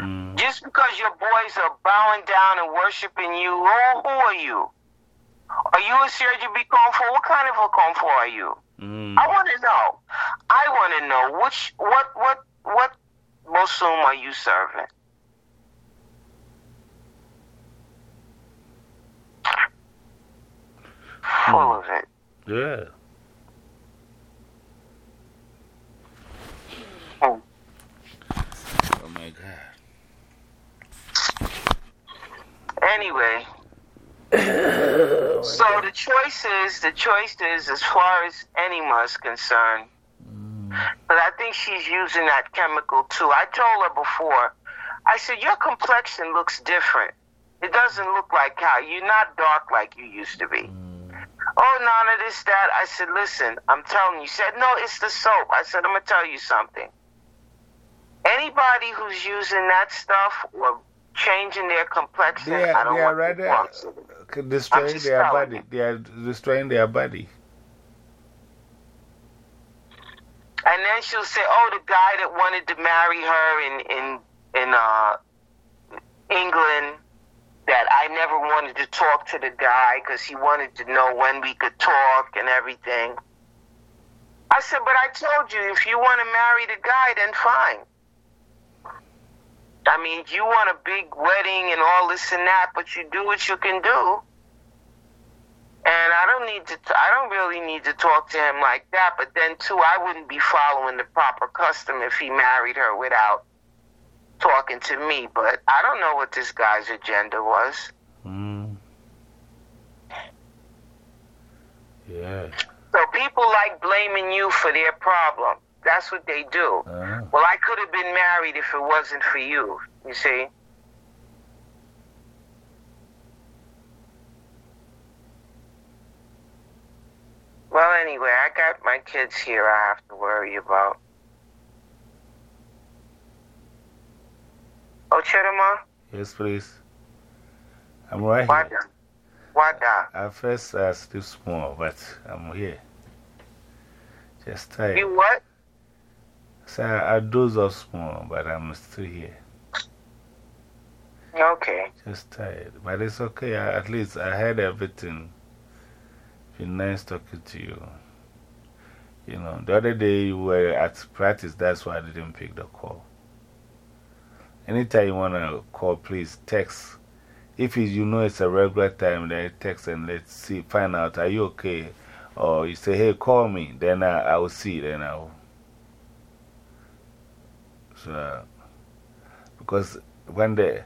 [SPEAKER 1] Mm.
[SPEAKER 2] just because your boys are bowing down and worshiping you, who, who are you? Are you a Sergio B. Komfo? What kind of a Komfo are you?
[SPEAKER 1] Mm.
[SPEAKER 2] I want to know. I want to know which what what what Muslim are you serving? Full hmm. of it.
[SPEAKER 1] Yeah.
[SPEAKER 2] Oh.
[SPEAKER 1] Oh my God.
[SPEAKER 2] Anyway, so the choice is the choice is as far as Enima is concerned. But I think she's using that chemical too. I told her before. I said your complexion looks different. It doesn't look like how you're not dark like you used to be. Mm. Oh, none of this, that. I said, listen, I'm telling you. She said, no, it's the soap. I said, I'm going to tell you something. Anybody who's using that stuff or changing their complexion,
[SPEAKER 1] They
[SPEAKER 2] I
[SPEAKER 1] are,
[SPEAKER 2] don't
[SPEAKER 1] they are
[SPEAKER 2] want
[SPEAKER 1] rather
[SPEAKER 2] responsibility.
[SPEAKER 1] destroying their body. They are destroying their body.
[SPEAKER 2] And then she'll say, "Oh, the guy that wanted to marry her in in in uh, England, that I never wanted to talk to the guy because he wanted to know when we could talk and everything." I said, "But I told you, if you want to marry the guy, then fine. I mean, you want a big wedding and all this and that, but you do what you can do." And I don't need to, I don't really need to talk to him like that. But then, too, I wouldn't be following the proper custom if he married her without talking to me. But I don't know what this guy's agenda was.
[SPEAKER 1] Mm. Yeah.
[SPEAKER 2] So people like blaming you for their problem. That's what they do.
[SPEAKER 1] Uh,
[SPEAKER 2] Well, I could have been married if it wasn't for you. You see? Well, anyway, I got my kids here I have to worry about. Oh, Chidama?
[SPEAKER 1] yes, please. I'm right
[SPEAKER 2] Why
[SPEAKER 1] here.
[SPEAKER 2] da? Why da?
[SPEAKER 1] I first uh, sleep small, but I'm here. Just tired.
[SPEAKER 2] You what?
[SPEAKER 1] So I, I doze off small, but I'm still here.
[SPEAKER 2] Okay.
[SPEAKER 1] Just tired. But it's okay. I, at least I heard everything. Been nice talking to you. You know, the other day you were at practice, that's why I didn't pick the call. Anytime you want to call, please text. If you know it's a regular time, then text and let's see, find out, are you okay? Or you say, hey, call me, then I, I will see, then I will. So, because when the,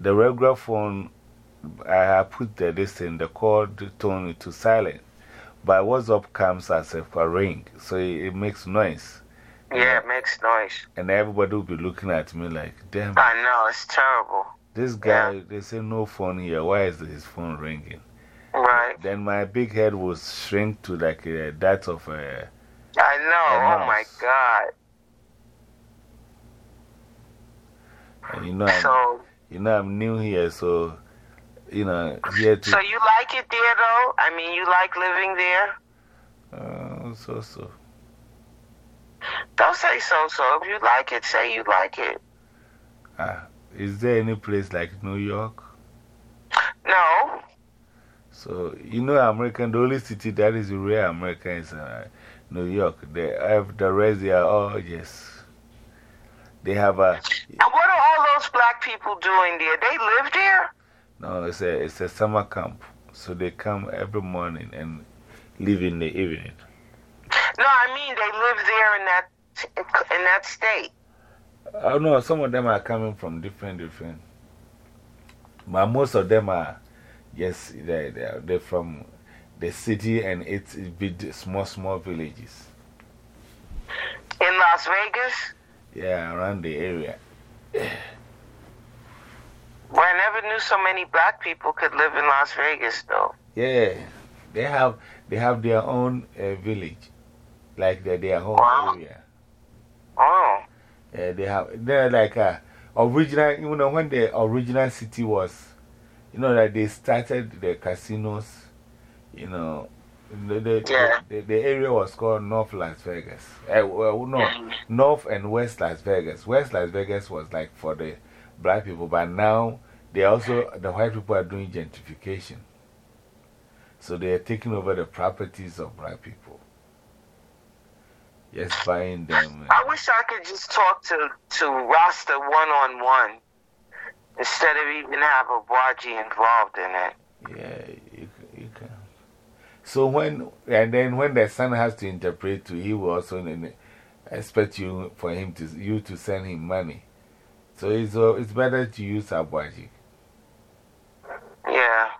[SPEAKER 1] the regular phone, I put the, this in the call tone to silent. But WhatsApp comes as a, a ring, so it, it makes noise.
[SPEAKER 2] Yeah, it makes noise.
[SPEAKER 1] And everybody will be looking at me like, damn.
[SPEAKER 2] I know, it's terrible.
[SPEAKER 1] This guy, they say no phone here. Why is his phone ringing?
[SPEAKER 2] Right.
[SPEAKER 1] Then my big head will shrink to like uh, that of a.
[SPEAKER 2] I know, oh my God.
[SPEAKER 1] And you know, I'm,
[SPEAKER 2] So,
[SPEAKER 1] you know, I'm new here, so, you know, here to.
[SPEAKER 2] so you like it there though? I mean, you like living there?
[SPEAKER 1] Uh, so, so.
[SPEAKER 2] Don't say so so. If you like it, say you like it.
[SPEAKER 1] Ah, is there any place like New York?
[SPEAKER 2] No.
[SPEAKER 1] So, you know, American, the only city that is real American is uh, New York. They have the rest, they are all, yes. They have a.
[SPEAKER 2] And what are all those black people doing there? They live there?
[SPEAKER 1] No, it's a, it's a summer camp. So they come every morning and leave in the evening.
[SPEAKER 2] No, I mean they live there in that in that state.
[SPEAKER 1] I don't know, some of them are coming from different, different. But most of them are, yes, they're, they're, they're from the city and it's big, small, small villages.
[SPEAKER 2] In Las Vegas?
[SPEAKER 1] Yeah, around the area.
[SPEAKER 2] Well, I never knew so many black people could live in Las Vegas, though.
[SPEAKER 1] Yeah, they have, they have their own uh, village, like their, their whole
[SPEAKER 2] Wow.
[SPEAKER 1] area.
[SPEAKER 2] Oh.
[SPEAKER 1] Yeah, they have, they're like a original, you know, when the original city was, you know, that they started the casinos, you know, the, the,
[SPEAKER 2] Yeah.
[SPEAKER 1] the, the, area was called North Las Vegas. Uh, well, no, North and West Las Vegas. West Las Vegas was like for the black people, but now they also, the white people are doing gentrification. So they are taking over the properties of black people. Yes, buying them.
[SPEAKER 2] I wish I could just talk to, to Rasta one on one instead of even have a Baji involved in it.
[SPEAKER 1] Yeah, you, you can. So when, and then when the son has to interpret to, he will also expect you for him to, you to send him money. So it's, uh, it's better to use Abwaji.
[SPEAKER 2] Yeah.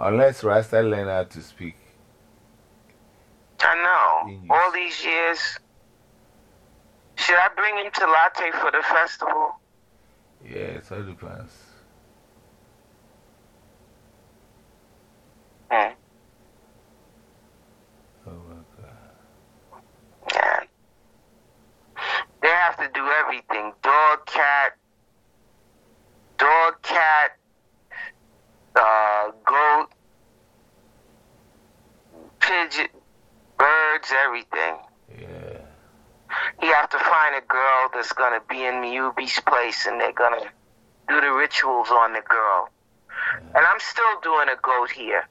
[SPEAKER 1] Unless Rasta learn how to speak.
[SPEAKER 2] I know.
[SPEAKER 1] English.
[SPEAKER 2] All these years. Should I bring him to Latte for the festival?
[SPEAKER 1] Yeah, it all depends.
[SPEAKER 2] Hmm. Have to do everything dog, cat, dog, cat, uh, goat, pigeon, birds, everything.
[SPEAKER 1] Yeah.
[SPEAKER 2] You have to find a girl that's going to be in Miubi's place and they're going to do the rituals on the girl. And I'm still doing a goat here.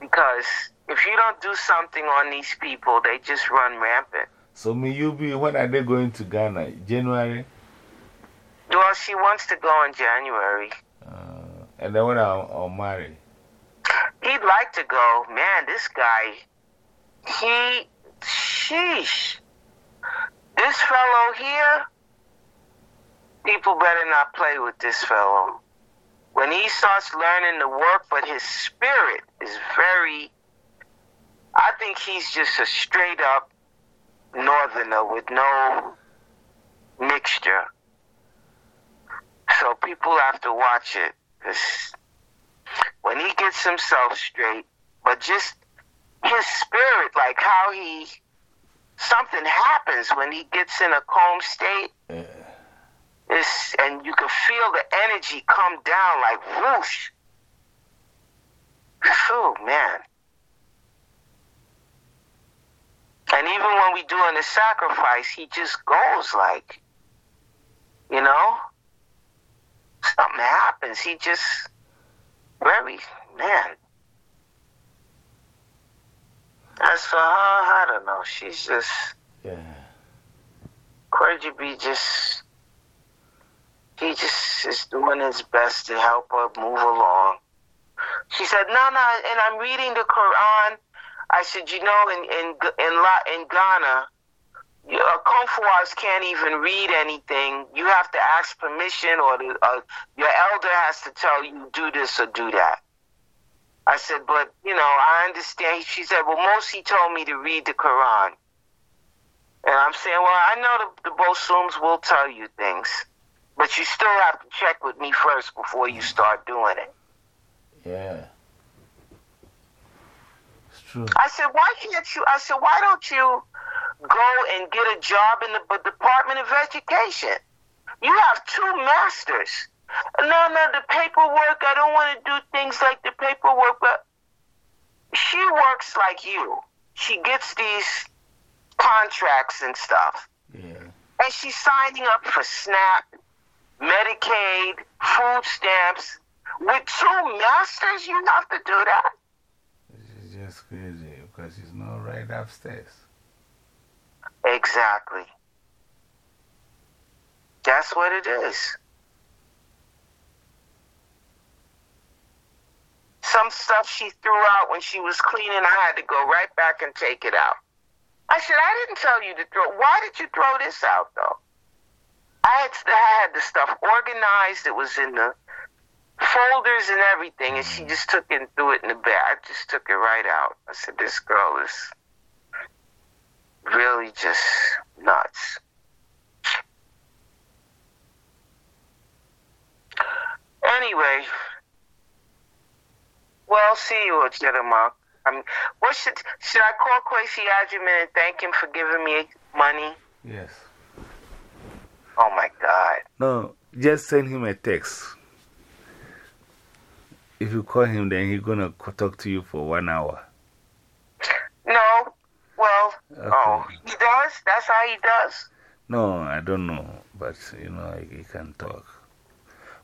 [SPEAKER 2] Because if you don't do something on these people, they just run rampant.
[SPEAKER 1] So, me, you be, when are they going to Ghana? January?
[SPEAKER 2] Well, she wants to go in January.
[SPEAKER 1] Uh, and then when I'll, I'll marry.
[SPEAKER 2] He'd like to go. Man, this guy, he, sheesh. This fellow here, people better not play with this fellow. When he starts learning to work, but his spirit is very, I think he's just a straight up northerner with no mixture. So people have to watch it. 'cause when he gets himself straight, but just his spirit, like how he, something happens when he gets in a calm state.
[SPEAKER 1] Yeah.
[SPEAKER 2] It's, and you can feel the energy come down like whoosh. Oh man. And even when we doing the sacrifice, he just goes like, you know, something happens. He just very man. As for her, I don't know. She's just
[SPEAKER 1] Yeah.
[SPEAKER 2] Clergy B just he just is doing his best to help her move along. She said, "No, no," and I'm reading the Quran. I said, "You know, in in in, La, in Ghana, uh, Confuars can't even read anything. You have to ask permission, or the, uh, your elder has to tell you do this or do that." I said, "But you know, I understand." She said, "Well, Mosi told me to read the Quran." And I'm saying, well, I know the, the Bosums will tell you things, but you still have to check with me first before you start doing it.
[SPEAKER 1] Yeah. True.
[SPEAKER 2] I said, why can't you? I said, why don't you go and get a job in the B- Department of Education? You have two masters. No, no, the paperwork, I don't want to do things like the paperwork, but she works like you. She gets these contracts and stuff.
[SPEAKER 1] Yeah.
[SPEAKER 2] And she's signing up for SNAP, Medicaid, food stamps. With two masters, you have to do that.
[SPEAKER 1] Just crazy because she's not right upstairs.
[SPEAKER 2] Exactly. That's what it is. Some stuff she threw out when she was cleaning, I had to go right back and take it out. I said, I didn't tell you to throw. Why did you throw this out, though? I had, I had the stuff organized. It was in the folders and everything, and she just took it and threw it in the bag. I just took it right out. I said, this girl is really just nuts. Anyway, well, see you, Ojeda I mean, what should should I call Kwesi Adjuman and thank him for giving me money?
[SPEAKER 1] Yes.
[SPEAKER 2] Oh my God!
[SPEAKER 1] No, just send him a text. If you call him, then he's going to talk to you for one hour.
[SPEAKER 2] No, well,
[SPEAKER 1] Okay.
[SPEAKER 2] oh, he does. That's how he does.
[SPEAKER 1] No, I don't know, but you know, he can talk.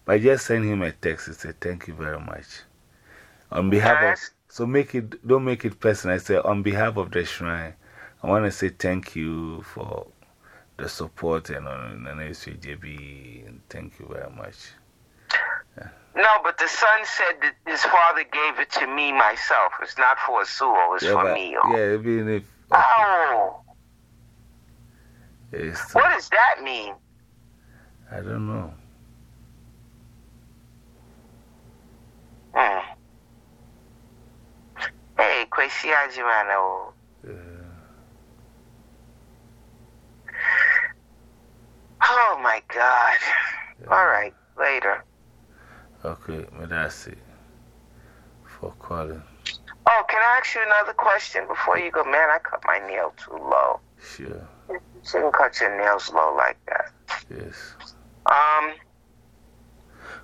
[SPEAKER 1] But just send him a text and say, Thank you very much. On behalf
[SPEAKER 2] Yes.
[SPEAKER 1] of, so make it, don't make it personal. I say, On behalf of the shrine, I want to say thank you for the support and uh, on the JB. And thank you very much.
[SPEAKER 2] No, but the son said that his father gave it to me myself. It's not for Asuo, it's
[SPEAKER 1] yeah,
[SPEAKER 2] for
[SPEAKER 1] but-
[SPEAKER 2] me. oh.
[SPEAKER 1] yeah, even if.
[SPEAKER 2] Oh,
[SPEAKER 1] It's,
[SPEAKER 2] what does that mean?
[SPEAKER 1] I don't know.
[SPEAKER 2] Hmm. Hey, Kwesi Adjuman. oh. Oh my God. All right, later.
[SPEAKER 1] Okay, it. For calling.
[SPEAKER 2] Oh, can I ask you another question before you go? Man, I cut my nail too low.
[SPEAKER 1] Sure.
[SPEAKER 2] You shouldn't cut your nails low like that.
[SPEAKER 1] Yes.
[SPEAKER 2] Um,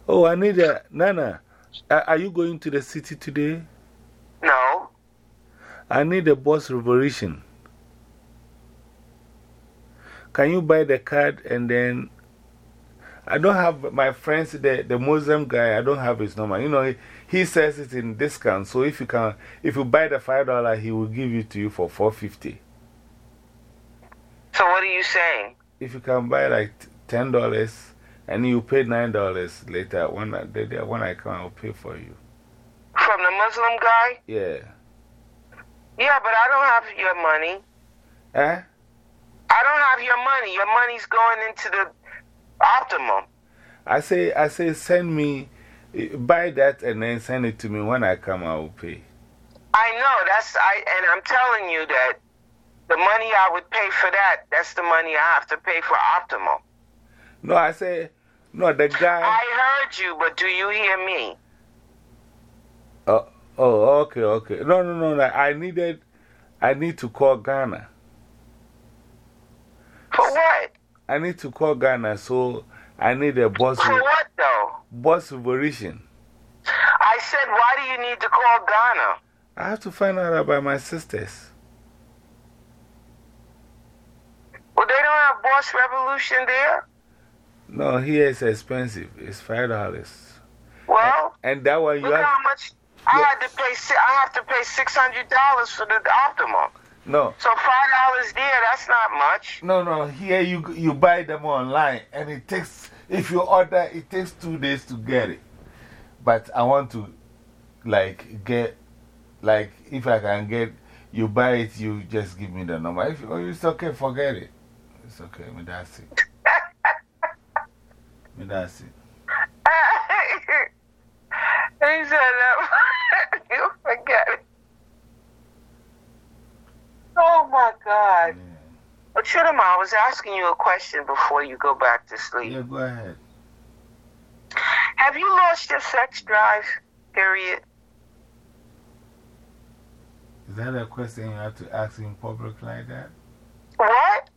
[SPEAKER 1] Oh, I need a. Nana, are, are you going to the city today?
[SPEAKER 2] no.
[SPEAKER 1] I need a boss revolution. Can you buy the card and then. I don't have my friends, the, the Muslim guy, I don't have his number. You know, he, he says it's in discount. So if you can, if you buy the $5, he will give it to you for 450
[SPEAKER 2] So what are you saying?
[SPEAKER 1] If you can buy like $10 and you pay $9 later, when I, the, the, when I come, I'll pay for you.
[SPEAKER 2] From the Muslim guy?
[SPEAKER 1] Yeah.
[SPEAKER 2] Yeah, but I don't have your money.
[SPEAKER 1] Eh?
[SPEAKER 2] I don't have your money. Your money's going into the optimum.
[SPEAKER 1] I say, I say, send me, buy that and then send it to me. When I come, I will pay.
[SPEAKER 2] I know that's I, and I'm telling you that the money I would pay for that, that's the money I have to pay for optimum.
[SPEAKER 1] No, I say, no, the guy.
[SPEAKER 2] I heard you, but do you hear me?
[SPEAKER 1] Oh, oh, okay, okay. No, no, no, no. I needed, I need to call Ghana.
[SPEAKER 2] For what?
[SPEAKER 1] I need to call Ghana, so I need a boss,
[SPEAKER 2] For what though?
[SPEAKER 1] boss revolution.
[SPEAKER 2] I said, why do you need to call Ghana?
[SPEAKER 1] I have to find out about my sisters.
[SPEAKER 2] Well, they don't have Boss Revolution there?
[SPEAKER 1] No, here it's expensive. It's $5.
[SPEAKER 2] Well,
[SPEAKER 1] and that one you
[SPEAKER 2] look
[SPEAKER 1] have.
[SPEAKER 2] how much I had to pay. I have to pay six hundred dollars for the Optima.
[SPEAKER 1] No,
[SPEAKER 2] So five dollars there, that's not much.
[SPEAKER 1] no, no. Here you, you buy them online and it takes, if you order, it takes two days to get it. But I want to, like, get, like, if I can get, you buy it, you just give me the number. If oh, it's okay, forget it. It's okay. I mean, that's it. I mean, that's it.
[SPEAKER 2] he said that. you forget it. Oh my God.
[SPEAKER 1] Yeah.
[SPEAKER 2] But Chudama, I was asking you a question before you go back to sleep.
[SPEAKER 1] yeah, go ahead.
[SPEAKER 2] Have you lost your sex drive? Period.
[SPEAKER 1] Is that a question you have to ask in public like that?
[SPEAKER 2] What?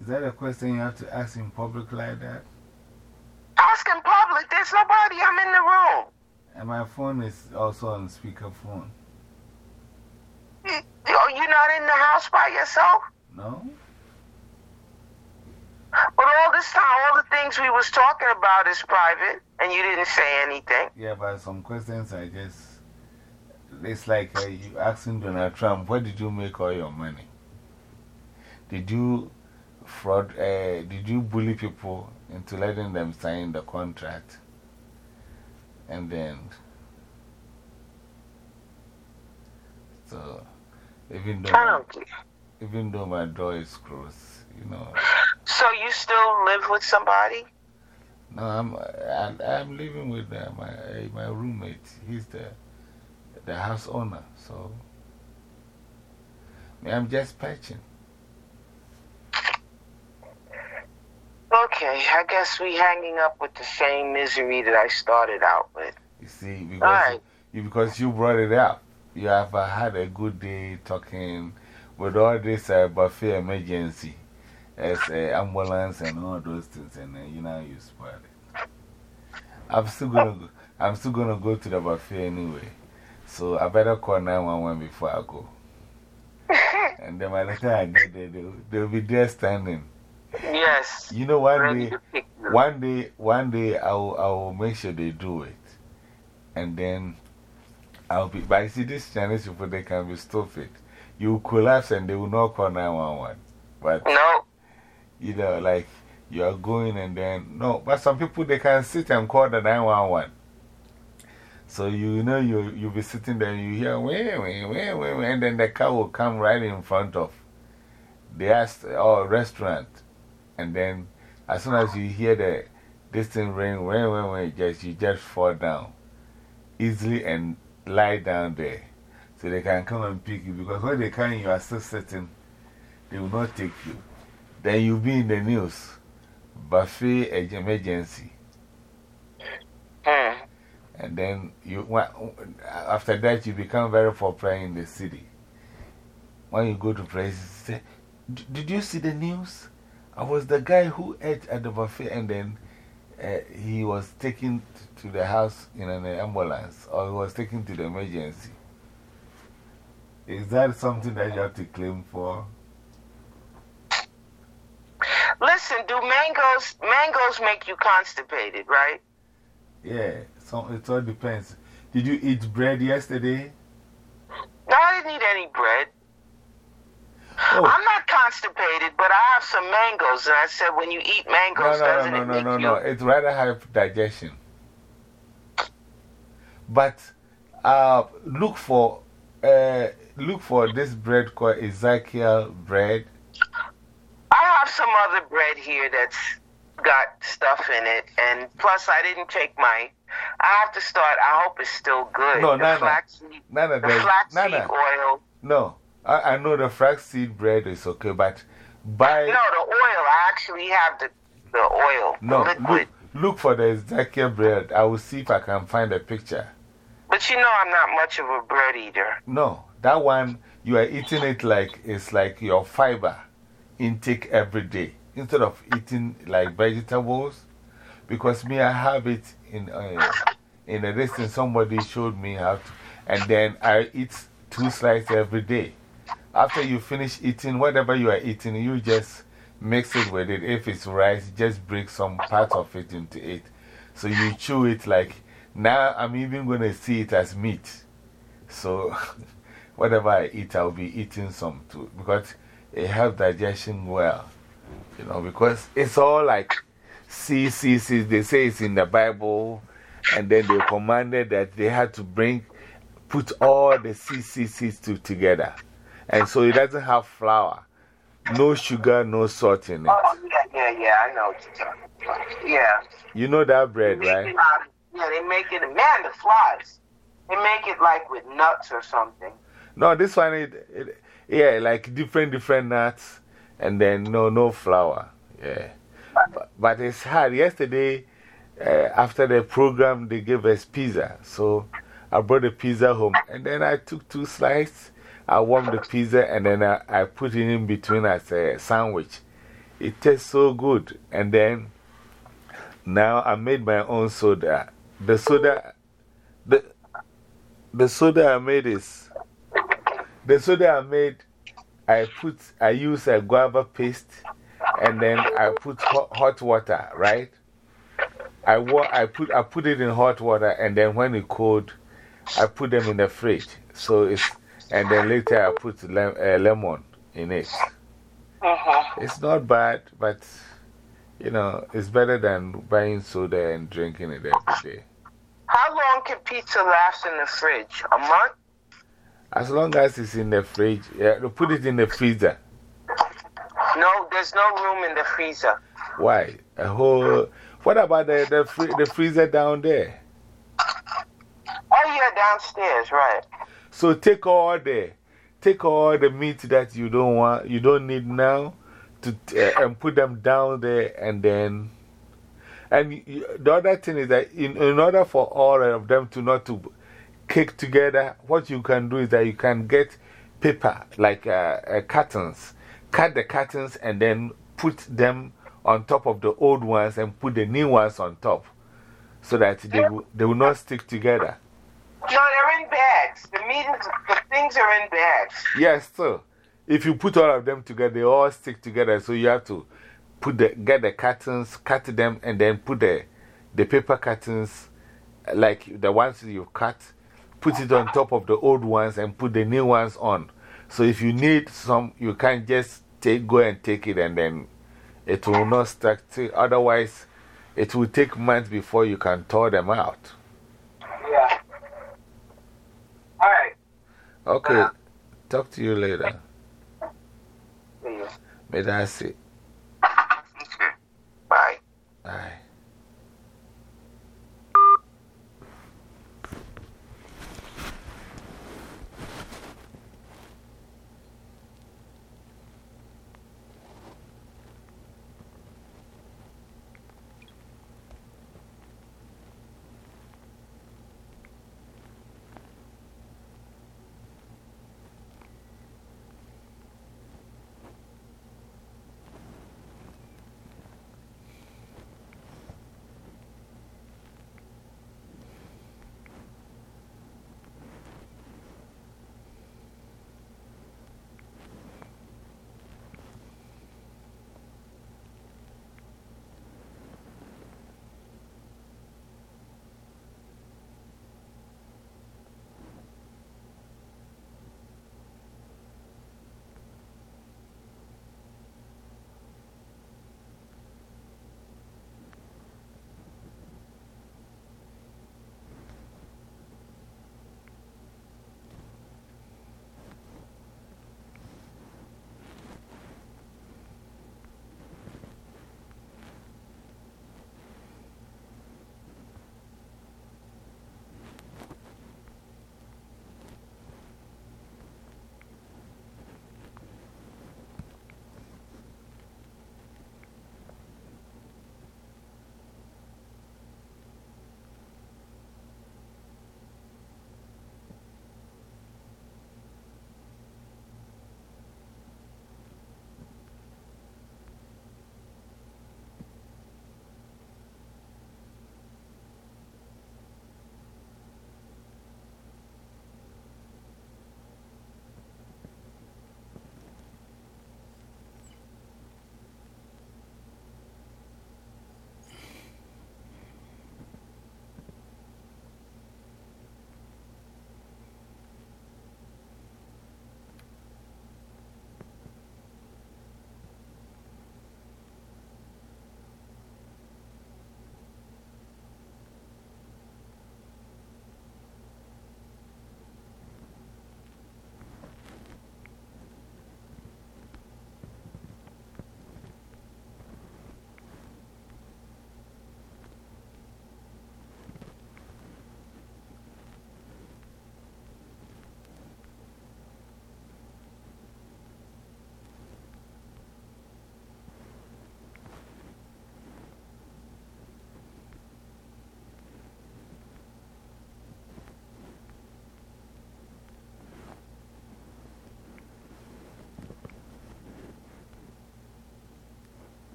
[SPEAKER 1] Is that a question you have to ask in public like that?
[SPEAKER 2] Ask in public. There's nobody. I'm in the room.
[SPEAKER 1] And my phone is also on speakerphone.
[SPEAKER 2] You- Oh, you're not in the house by yourself?
[SPEAKER 1] No?
[SPEAKER 2] But all this time, all the things we was talking about is private, and you didn't say anything.
[SPEAKER 1] Yeah, but some questions I just. It's like uh, you asking Donald Trump, where did you make all your money? Did you fraud, uh, did you bully people into letting them sign the contract? And then. So, even though,
[SPEAKER 2] I
[SPEAKER 1] even though my door is closed, you know.
[SPEAKER 2] So you still live with somebody?
[SPEAKER 1] No, I'm, I, I'm living with uh, my, uh, my roommate. He's the, the house owner. So, I'm just patching.
[SPEAKER 2] Okay, I guess we hanging up with the same misery that I started out with.
[SPEAKER 1] You see, because, you, because you brought it up. You have uh, had a good day talking with all this uh, buffet emergency, as uh, ambulance and all those things, and uh, you know, you spoil it. I'm still gonna go, I'm still gonna go to the buffet anyway. So I better call 911 before I go. And then by the time I get there, they'll, they'll be there standing.
[SPEAKER 2] Yes.
[SPEAKER 1] You know, one day, one day, one day I will, I will make sure they do it. And then I'll be, but you see, these Chinese people, they can be stupid. You collapse and they will not call 911. But,
[SPEAKER 2] No.
[SPEAKER 1] you know, like you are going and then, no, but some people, they can sit and call the 911. So, you know, you, you'll be sitting there and you hear, wait, wait, wait, wait, and then the car will come right in front of the oh, restaurant. And then, as soon as you hear the, this thing ring, ring, ring, ring, just, you just fall down easily and lie down there. So they can come and pick you because when they come, you are still sitting, they will not take you. Then you'll be in the news. Buffet emergency.
[SPEAKER 2] Hmm.
[SPEAKER 1] And then you, after that, you become very popular in the city. When you go to places, say, Did you see the news? I was the guy who ate at the buffet and then Eh, he was taken to the house in an ambulance or he was taken to the emergency. Is that something that you have to claim for?
[SPEAKER 2] Listen, do mangoes mangoes make you constipated, right?
[SPEAKER 1] Yeah, so it all depends. Did you eat bread yesterday?
[SPEAKER 2] No, I didn't eat any bread.
[SPEAKER 1] Oh.
[SPEAKER 2] I'm not constipated, but I have some mangoes, and I said when you eat mangoes,
[SPEAKER 1] no,
[SPEAKER 2] doesn't
[SPEAKER 1] no,
[SPEAKER 2] it
[SPEAKER 1] no,
[SPEAKER 2] make
[SPEAKER 1] no,
[SPEAKER 2] you?
[SPEAKER 1] no. It's rather high digestion. But uh, look for uh, look for this bread called Ezekiel bread.
[SPEAKER 2] I have some other bread here that's got stuff in it, and plus I didn't take my. I have to start. I hope it's still good.
[SPEAKER 1] No,
[SPEAKER 2] the
[SPEAKER 1] Nana.
[SPEAKER 2] flaxseed,
[SPEAKER 1] Nana,
[SPEAKER 2] the
[SPEAKER 1] there's-
[SPEAKER 2] flaxseed
[SPEAKER 1] Nana.
[SPEAKER 2] oil.
[SPEAKER 1] No, I, I know the flaxseed bread is okay, but buy.
[SPEAKER 2] No, the oil. I actually have the the oil,
[SPEAKER 1] no,
[SPEAKER 2] the
[SPEAKER 1] look, look for the Ezekiel bread. I will see if I can find a picture.
[SPEAKER 2] But you know, I'm not much of a bread eater.
[SPEAKER 1] No, that one, you are eating it like it's like your fiber intake every day instead of eating like vegetables. Because me, I have it in, uh, in a distance. Somebody showed me how to, and then I eat two slices every day. After you finish eating, whatever you are eating, you just mix it with it. If it's rice, just break some part of it into it. So you chew it like, now I'm even going to see it as meat. So whatever I eat, I'll be eating some too. Because it helps digestion well. You know, because it's all like C, C, C. They say it's in the Bible. And then they commanded that they had to bring, put all the CCCs to, together. And so it doesn't have flour. No sugar, no salt in it.
[SPEAKER 2] Oh, yeah, yeah, yeah. I know what you're talking about. Yeah.
[SPEAKER 1] You know that bread, right?
[SPEAKER 2] yeah, they make it, man, the flies. They make it like with nuts or something.
[SPEAKER 1] No, this one, it, it, yeah, like different, different nuts and then no, no flour. Yeah. But, but it's hard. Yesterday, uh, after the program, they gave us pizza. So I brought the pizza home and then I took two slices. I warm the pizza and then I, I put it in between as a sandwich. It tastes so good. And then now I made my own soda. The soda, the, the soda I made is, the soda I made, I put, I use a guava paste and then I put hot, hot water, right? I, I, put, I put it in hot water and then when it cold, I put them in the fridge. So it's, and then later I put lem, uh, lemon in it.
[SPEAKER 2] -huh.
[SPEAKER 1] It's not bad, but you know, it's better than buying soda and drinking it every day.
[SPEAKER 2] How long can pizza last in the fridge? A month?
[SPEAKER 1] As long as it's in the fridge, yeah, put it in the freezer.
[SPEAKER 2] No, there's no room in the freezer.
[SPEAKER 1] Why? A whole. What about the, the, the freezer down there?
[SPEAKER 2] Oh, yeah, downstairs, right.
[SPEAKER 1] So take all the, take all the meat that you don't want, you don't need now, to, uh, and put them down there and then. And you, the other thing is that in, in order for all of them to not to kick together, what you can do is that you can get paper, like uh, uh, cartons, cut the cartons and then put them on top of the old ones and put the new ones on top so that they, will, they will not stick together.
[SPEAKER 2] No, they're in bags. The meat is, the things are in bags.
[SPEAKER 1] Yes, so if you put all of them together, they all stick together. So you have to put the, get the cartons, cut them, and then put the, the paper cartons, like the ones you cut, put it on top of the old ones and put the new ones on. So if you need some, you can just take, go and take it and then it will not stick. Otherwise, it will take months before you can thaw them out.
[SPEAKER 2] Yeah. All right.
[SPEAKER 1] Okay. Talk to you later.
[SPEAKER 2] See.
[SPEAKER 1] May I say?
[SPEAKER 2] Bye.
[SPEAKER 1] Bye.